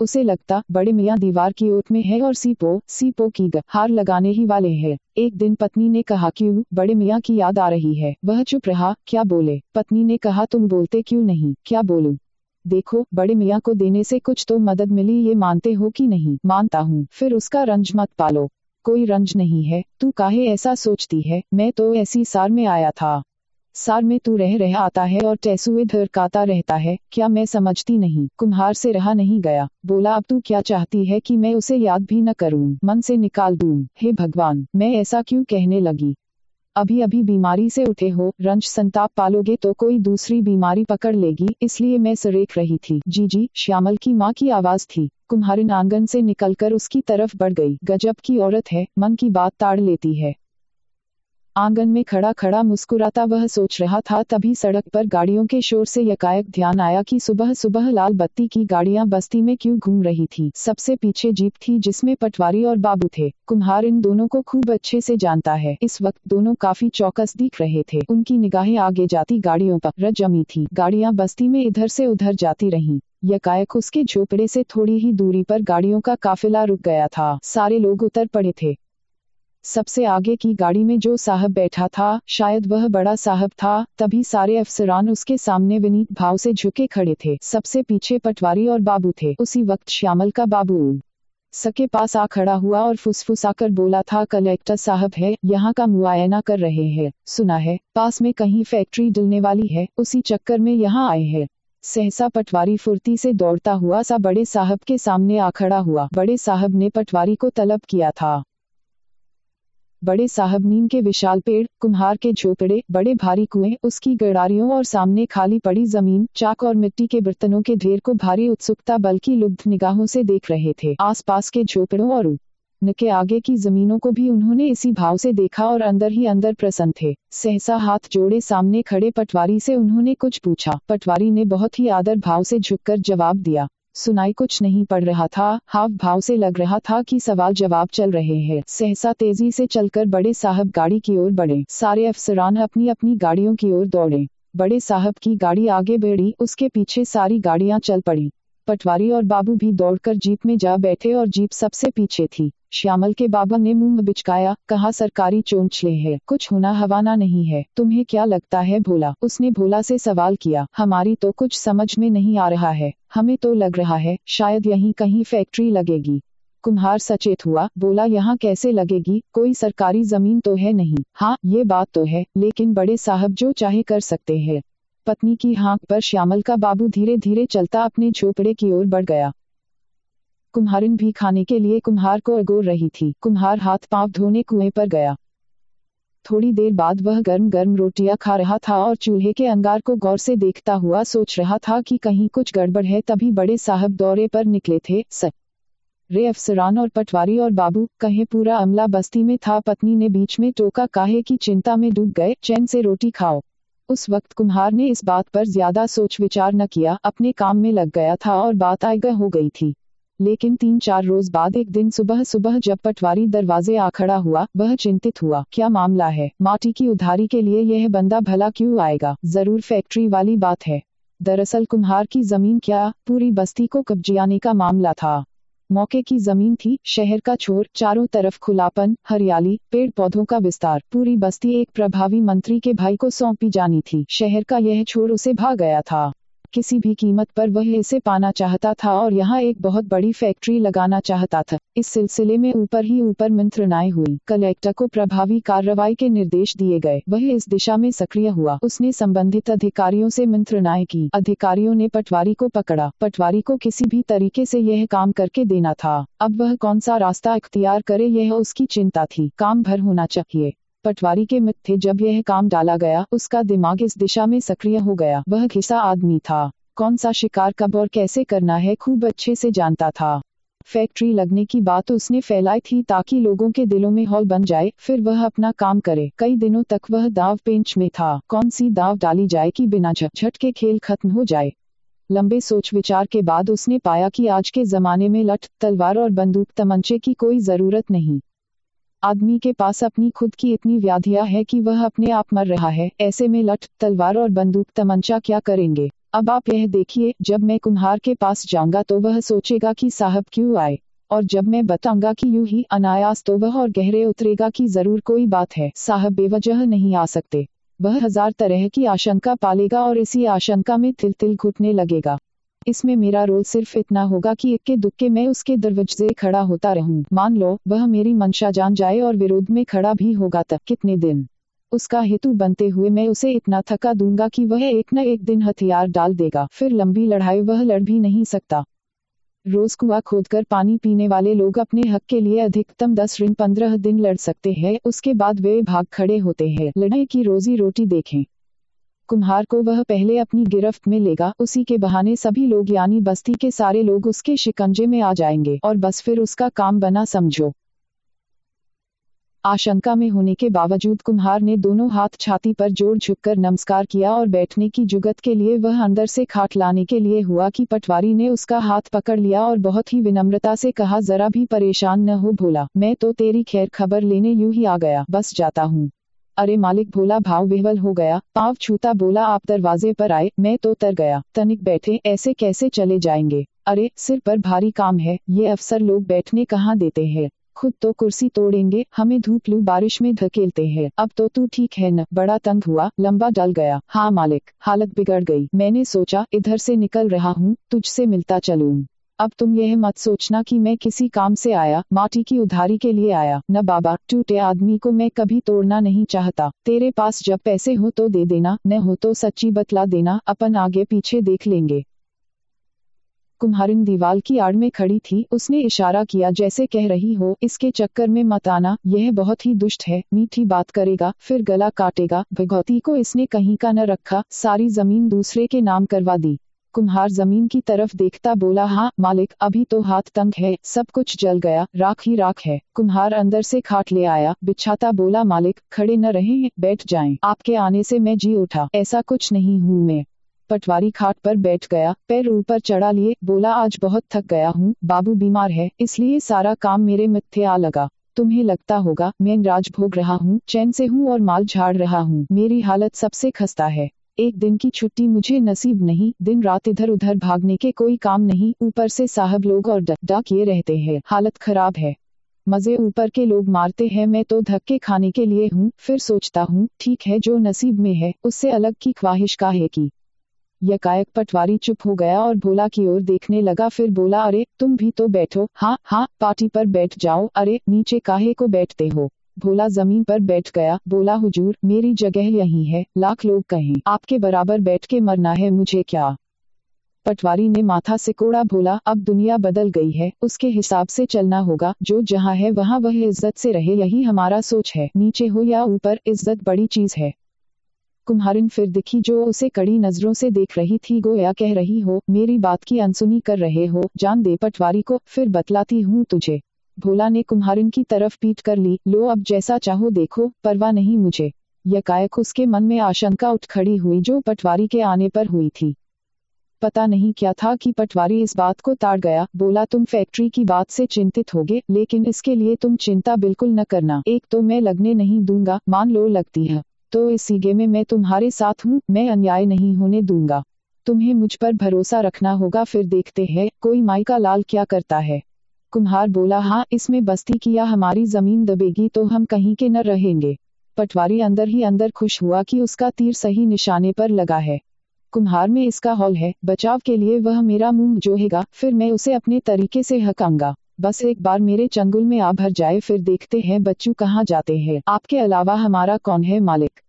उसे लगता, बड़े मियाँ दीवार की ओट में है और सीपो सीपो की हार लगाने ही वाले हैं। एक दिन पत्नी ने कहा, क्यों, बड़े मियाँ की याद आ रही है। वह चुप रहा, क्या बोले? पत्नी ने कहा, तुम बोलते क्यों नहीं? क्या बोलूँ? देखो, बड़े मियाँ को देने से कुछ तो मदद मिली, ये मानते हो कि नहीं? मानता हूँ। फिर उसका रंज मत पालो। कोई रंज नहीं है। तू काहे ऐसा सोचती है? मैं तो ऐसी सार में आया था। सार में तू रह रह आता है और टैसुए धरकाता रहता है, क्या मैं समझती नहीं? कुम्हार से रहा नहीं गया। बोला, अब तू क्या चाहती है कि मैं उसे याद भी न करूँ? मन से निकाल दूँ? हे भगवान, मैं ऐसा क्यों कहने लगी? अभी अभी बीमारी से उठे हो, रंज संताप पालोगे तो कोई दूसरी बीमारी पकड़ लेगी, इसलिए मैं सरेख रही थी। जी जी श्यामल की माँ की आवाज़ थी। कुम्हारिन आँगन से निकलकर उसकी तरफ़ बढ़ गई। गजब की औरत है, मन की बात ताड़ लेती है। आँगन में खड़ा खड़ा मुस्कुराता वह सोच रहा था, तभी सड़क पर गाड़ियों के शोर से यकायक ध्यान आया कि सुबह सुबह लाल बत्ती की गाड़ियाँ बस्ती में क्यों घूम रही थी। सबसे पीछे जीप थी, जिसमें पटवारी और बाबू थे। कुम्हार इन दोनों को खूब अच्छे से जानता है। इस वक्त दोनों काफ़ी चौकस दिख रहे थे। उनकी निगाहें आगे जाती गाड़ियों पर जमी थी। गाड़ियाँ बस्ती में इधर से उधर जाती रही। यकायक उसके झोपड़े से थोड़ी ही दूरी पर गाड़ियों का काफिला रुक गया था। सारे लोग उतर पड़े थे। सबसे आगे की गाड़ी में जो साहब बैठा था, शायद वह बड़ा साहब था, तभी सारे अफसरान उसके सामने विनीत भाव से झुके खड़े थे। सबसे पीछे पटवारी और बाबू थे। उसी वक्त श्यामल का बाबू सके पास आ खड़ा हुआ और फुसफुसाकर बोला था कलेक्टर साहब है, यहाँ का मुआयना कर रहे हैं। सुना है, पास में कहीं फैक्ट्री डलने वाली है, उसी चक्कर में यहाँ आए हैं। सहसा पटवारी फुर्ती से दौड़ता हुआ सा बड़े साहब के सामने आ खड़ा हुआ। बड़े साहब ने पटवारी को तलब किया था। बड़े साहब नीम के विशाल पेड़, कुम्हार के झोपड़े, बड़े भारी कुएँ, उसकी गड़ारियों और सामने खाली पड़ी ज़मीन, चाक और मिट्टी के बर्तनों के ढेर को भारी उत्सुकता बल्कि लुब्ध निगाहों से देख रहे थे। आसपास के झोपड़ों और के आगे की जमीनों को भी उन्होंने इसी भाव से देखा और अंदर ही अंदर प्रसन्न थे। सहसा हाथ जोड़े सामने खड़े पटवारी से उन्होंने कुछ पूछा। पटवारी ने बहुत ही आदर भाव से झुककर जवाब दिया सुनाई कुछ नहीं पड़ रहा था। हाव भाव से लग रहा था कि सवाल जवाब चल रहे हैं। सहसा तेज़ी से चलकर बड़े साहब गाड़ी की ओर बढ़े। सारे अफसरान अपनी अपनी गाड़ियों की ओर दौड़े। बड़े साहब की गाड़ी आगे बढ़ी, उसके पीछे सारी गाड़ियाँ चल पड़ी। पटवारी और बाबू भी दौड़कर जीप में जा बैठे और जीप सबसे पीछे थी। श्यामल के बाबा ने मुँह बिचकाया, कहा, सरकारी चोंचले है, कुछ होना हवाना नहीं है, तुम्हें क्या लगता है भोला? उसने भोला से सवाल किया, हमारी तो कुछ समझ में नहीं आ रहा है, हमें तो लग रहा है, शायद यहीं कहीं फैक्ट्री लगेगी। कुम्हार सचेत हुआ बोला यहाँ कैसे लगेगी, कोई सरकारी ज़मीन तो है नहीं हाँ ये बात तो है, लेकिन बड़े साहब जो चाहे कर सकते हैं। पत्नी की हाँक पर श्यामल का बाबू धीरे धीरे चलता अपने झोपड़े की ओर बढ़ गया। कुम्हारिन भी खाने के लिए कुम्हार को अगोर रही थी। कुम्हार हाथ पाँव धोने कुएँ पर गया। थोड़ी देर बाद वह गर्म गर्म रोटियाँ खा रहा था और चूल्हे के अंगार को गौर से देखता हुआ सोच रहा था कि कहीं कुछ गड़बड़ है तभी बड़े साहब दौरे पर निकले थे। स रे अफसरान और पटवारी और बाबू, कहे पूरा अमला बस्ती में था, पत्नी ने बीच में टोका, काहे की चिंता में डूब गए, चैन से रोटी खाओ। उस वक्त कुम्हार ने इस बात पर ज़्यादा सोच विचार न किया, अपने काम में लग गया था और बात आयगा हो गई थी। लेकिन तीन चार रोज बाद एक दिन सुबह सुबह जब पटवारी दरवाजे आ खड़ा हुआ, वह चिंतित हुआ, क्या मामला है? माटी की उधारी के लिए यह बंदा भला क्यों आएगा? ज़रूर फैक्ट्री वाली बात है। दरअसल कुम्हार की ज़मीन क्या पूरी बस्ती को कब्जियाने का मामला था। मौके की ज़मीन थी, शहर का छोर, चारों तरफ़ खुलापन, हरियाली पेड़ पौधों का विस्तार। पूरी बस्ती एक प्रभावी मंत्री के भाई को सौंपी जानी थी। शहर का यह छोर उसे भाग गया था। किसी भी कीमत पर वह इसे पाना चाहता था और यहाँ एक बहुत बड़ी फैक्ट्री लगाना चाहता था। इस सिलसिले में ऊपर ही ऊपर मंत्रणाएँ हुई। कलेक्टर को प्रभावी कार्रवाई के निर्देश दिए गए। वह इस दिशा में सक्रिय हुआ। उसने संबंधित अधिकारियों से मंत्रणाएँ की। अधिकारियों ने पटवारी को पकड़ा। पटवारी को किसी भी तरीके से यह काम करके देना था। अब वह कौन सा रास्ता इख्तियार करे यह उसकी चिंता थी। काम भर होना चाहिए। पटवारी के मित थे। जब यह काम डाला गया, उसका दिमाग इस दिशा में सक्रिय हो गया। वह घिसा आदमी था। कौन सा शिकार, कब और कैसे करना है, खूब अच्छे से जानता था। फैक्ट्री लगने की बात उसने फैलाई थी ताकि लोगों के दिलों में हॉल बन जाए, फिर वह अपना काम करे। कई दिनों तक वह दाव पेंच में था। कौन सी दाव डाली जाए कि बिना झटझट के खेल खत्म हो जाए? लंबे सोच विचार के बाद उसने पाया कि आज के जमाने में लठ, तलवार और बंदूक तमंचे की कोई ज़रूरत नहीं। आदमी के पास अपनी खुद की इतनी व्याधियाँ है कि वह अपने आप मर रहा है। ऐसे में लठ, तलवार और बंदूक तमंचा क्या करेंगे? अब आप यह देखिए, जब मैं कुम्हार के पास जाऊँगा तो वह सोचेगा कि साहब क्यों आए? और जब मैं बताऊँगा कि यूँ ही अनायास तो वह और गहरे उतरेगा कि ज़रूर कोई बात है। साहब बेवजह नहीं आ सकते। वह हज़ार तरह की आशंका पालेगा और इसी आशंका में तिल तिल घुटने लगेगा। इसमें मेरा रोल सिर्फ़ इतना होगा कि इक्के दुक्के में उसके दरवाजे खड़ा होता रहूँ। मान लो, वह मेरी मंशा जान जाए और विरोध में खड़ा भी होगा तब। कितने दिन? उसका हेतु बनते हुए मैं उसे इतना थका दूँगा कि वह एक न एक दिन हथियार डाल देगा। फिर लंबी लड़ाई वह लड़ भी नहीं सकता। रोज कुआ खोदकर पानी पीने वाले लोग अपने हक के लिए अधिकतम दस ऋण पंद्रह दिन लड़ सकते हैं। उसके बाद वे भाग खड़े होते हैं। लड़ाई की रोजी रोटी देखें। कुम्हार को वह पहले अपनी गिरफ्त में लेगा। उसी के बहाने सभी लोग यानी बस्ती के सारे लोग उसके शिकंजे में आ जाएँगे और बस फिर उसका काम बना समझो। आशंका में होने के बावजूद कुम्हार ने दोनों हाथ छाती पर जोड़ झुककर नमस्कार किया और बैठने की जुगत के लिए वह अंदर से खाट लाने के लिए हुआ कि पटवारी ने उसका हाथ पकड़ लिया और बहुत ही विनम्रता से कहा, जरा भी परेशान न हो भोला। मैं तो तेरी खैर खबर लेने यूँ ही आ गया। बस जाता हूँ। अरे मालिक भोला भाव विहवल हो गया, पाव छूता बोला आप दरवाजे पर आए, मैं तो तर गया, तनिक बैठे, ऐसे कैसे चले जाएँगे? अरे, सिर पर भारी काम है, ये अफसर लोग बैठने कहाँ देते हैं? खुद तो कुर्सी तोड़ेंगे, हमें धूप लू, बारिश में धकेलते हैं। अब तो तू ठीक है न, बड़ा तंग हुआ, लंबा डल गया। हाँ मालिक, हालत बिगड़ गई। मैंने सोचा, इधर से निकल रहा हूँ, तुझसे मिलता चलूँ। अब तुम यह मत सोचना कि मैं किसी काम से आया, माटी की उधारी के लिए आया। न बाबा, टूटे आदमी को मैं कभी तोड़ना नहीं चाहता। तेरे पास जब पैसे हो तो दे देना, न हो तो सच्ची बतला देना, अपन आगे पीछे देख लेंगे। कुम्हारिन दीवाल की आड़ में खड़ी थी, उसने इशारा किया, जैसे कह रही हो, इसके चक्कर में मत आना, यह बहुत ही दुष्ट है, मीठी बात करेगा, फिर गला काटेगा। भगवती को इसने कहीं का न रखा, सारी ज़मीन दूसरे के नाम करवा दी। कुम्हार ज़मीन की तरफ़ देखता बोला हाँ मालिक, अभी तो हाथ तंग है, सब कुछ जल गया, राख ही राख है। कुम्हार अंदर से खाट ले आया, बिछाता बोला, मालिक, खड़े न रहे, बैठ जाएँ। आपके आने से मैं जी उठा, ऐसा कुछ नहीं हूँ मैं। पटवारी खाट पर बैठ गया, पैर ऊपर चढ़ा लिए, बोला, आज बहुत थक गया हूँ, बाबू बीमार है, इसलिए सारा काम मेरे मिथ्ये आ लगा। तुम्हें लगता होगा, मैं राज भोग रहा हूँ, चैन से हूँ और माल झाड़ रहा हूँ। मेरी हालत सबसे खस्ता है। एक दिन की छुट्टी मुझे नसीब नहीं, दिन रात इधर उधर भागने के कोई काम नहीं, ऊपर से साहब लोग और डा किए रहते हैं, हालत खराब है। मज़े ऊपर के लोग मारते हैं, मैं तो धक्के खाने के लिए हूँ, फिर सोचता हूँ, ठीक है जो नसीब में है, उससे अलग की ख्वाहिश का है की। यकायक पटवारी चुप हो गया और भोला की ओर देखने लगा, फिर बोला, अरे, तुम भी तो बैठो हाँ हाँ पार्टी पर बैठ जाओ, अरे, नीचे काहे को बैठते हो? भोला ज़मीन पर बैठ गया। बोला, हुजूर, मेरी जगह यही है। लाख लोग कहें, आपके बराबर बैठ के मरना है, मुझे क्या? पटवारी ने माथा से कोड़ा भोला अब दुनिया बदल गई है। उसके हिसाब से चलना होगा। जो जहाँ है, वहाँ वह इज़्ज़त से रहे, यही हमारा सोच है। नीचे हो या ऊपर, इज़्ज़त बड़ी चीज़ है। कुम्हारिन फिर दिखी, जो उसे कड़ी नज़रों से देख रही थी, गोया कह रही हो, मेरी बात की अनसुनी कर रहे हो, जान दे, पटवारी को, फिर बतलाती हूँ तुझे। भोला ने कुम्हारिन की तरफ़ पीट कर ली, लो, अब जैसा चाहो देखो, परवाह नहीं मुझे। यकायक उसके मन में आशंका उठ खड़ी हुई जो पटवारी के आने पर हुई थी। पता नहीं क्या था कि पटवारी इस बात को ताड़ गया, बोला, तुम फैक्ट्री की बात से चिंतित होगे, लेकिन इसके लिए तुम चिंता बिल्कुल न करना। एक तो मैं लगने नहीं दूँगा, मान लो लगती है। तो इस सीगे में मैं तुम्हारे साथ हूँ, मैं अन्याय नहीं होने दूँगा। तुम्हें मुझ पर भरोसा रखना होगा, फिर देखते हैं, कोई माई का लाल क्या करता है? कुम्हार बोला हाँ इसमें बस्ती किया हमारी ज़मीन दबेगी तो हम कहीं के न रहेंगे। पटवारी अंदर ही अंदर खुश हुआ कि उसका तीर सही निशाने पर लगा है। कुम्हार में इसका हॉल है, बचाव के लिए वह मेरा मुँह जोहेगा, फिर मैं उसे अपने तरीके से हकाऊँगा। बस एक बार मेरे चंगुल में आ भर जाए, फिर देखते हैं बच्चू कहाँ जाते हैं। आपके अलावा हमारा कौन है मालिक?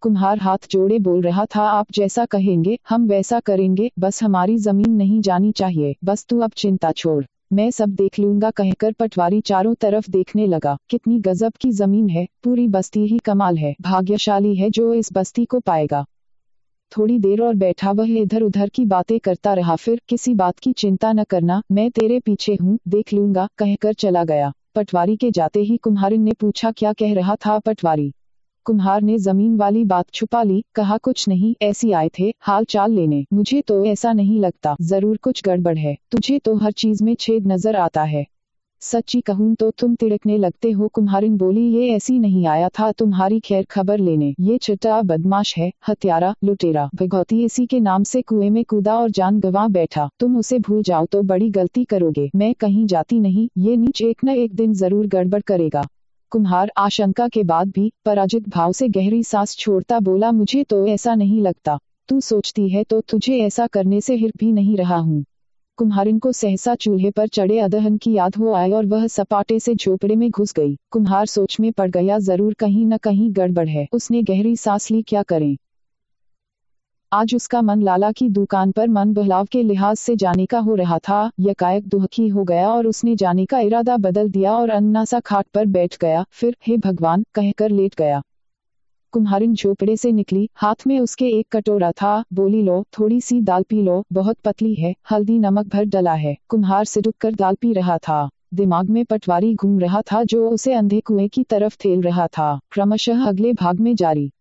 कुम्हार हाथ जोड़े बोल रहा था, आप जैसा कहेंगे, हम वैसा करेंगे, बस हमारी ज़मीन नहीं जानी चाहिए। बस तू अब चिंता छोड़। मैं सब देख लूँगा कहकर पटवारी चारों तरफ़ देखने लगा। कितनी गजब की ज़मीन है, पूरी बस्ती ही कमाल है, भाग्यशाली है जो इस बस्ती को पाएगा। थोड़ी देर और बैठा वह इधर उधर की बातें करता रहा, फिर किसी बात की चिंता न करना, मैं तेरे पीछे हूँ, देख लूँगा, कहकर चला गया। पटवारी के जाते ही कुम्हारिन ने पूछा, क्या कह रहा था पटवारी? कुम्हार ने ज़मीन वाली बात छुपा ली, कहा, कुछ नहीं, ऐसी आए थे, हाल चाल लेने। मुझे तो ऐसा नहीं लगता, ज़रूर कुछ गड़बड़ है। तुझे तो हर चीज़ में छेद नज़र आता है। सच्ची कहूँ तो तुम तिड़कने लगते हो कुम्हारिन बोली ये ऐसी नहीं आया था, तुम्हारी खैर खबर लेने। ये चिट्टा, बदमाश है, हत्यारा, लुटेरा। भगौती इसी के नाम से कुएँ में कूदा और जान गवा बैठा। तुम उसे भूल जाओ तो बड़ी गलती करोगे। मैं कहीं जाती नहीं, ये नीच एक न एक दिन ज़रूर गड़बड़ करेगा। कुम्हार आशंका के बाद भी पराजित भाव से गहरी सांस छोड़ता बोला, मुझे तो ऐसा नहीं लगता। तू सोचती है तो तुझे ऐसा करने से हिर भी नहीं रहा हूँ कुम्हारिन को सहसा चूल्हे पर चढ़े अदहन की याद हो आई और वह सपाटे से झोपड़े में घुस गई। कुम्हार सोच में पड़ गया, ज़रूर कहीं न कहीं गड़बड़ है। उसने गहरी सांस ली, क्या करें? आज उसका मन लाला की दुकान पर मन बहलाव के लिहाज से जाने का हो रहा था। यकायक दुहकी हो गया और उसने जाने का इरादा बदल दिया और अन्ना सा खाट पर बैठ गया। फिर, हे भगवान, कहकर लेट गया। कुम्हारिन झोपड़े से निकली। हाथ में उसके एक कटोरा था। बोली लो, थोड़ी सी दाल पी लो। बहुत पतली है। हल्दी नमक भर डला है। कुम्हार से कर दाल पी रहा था। दिमाग में पटवारी घूम रहा था जो उसे अंधे कुएँ की तरफ़ ठेल रहा था। क्रमशः अगले भाग में जारी।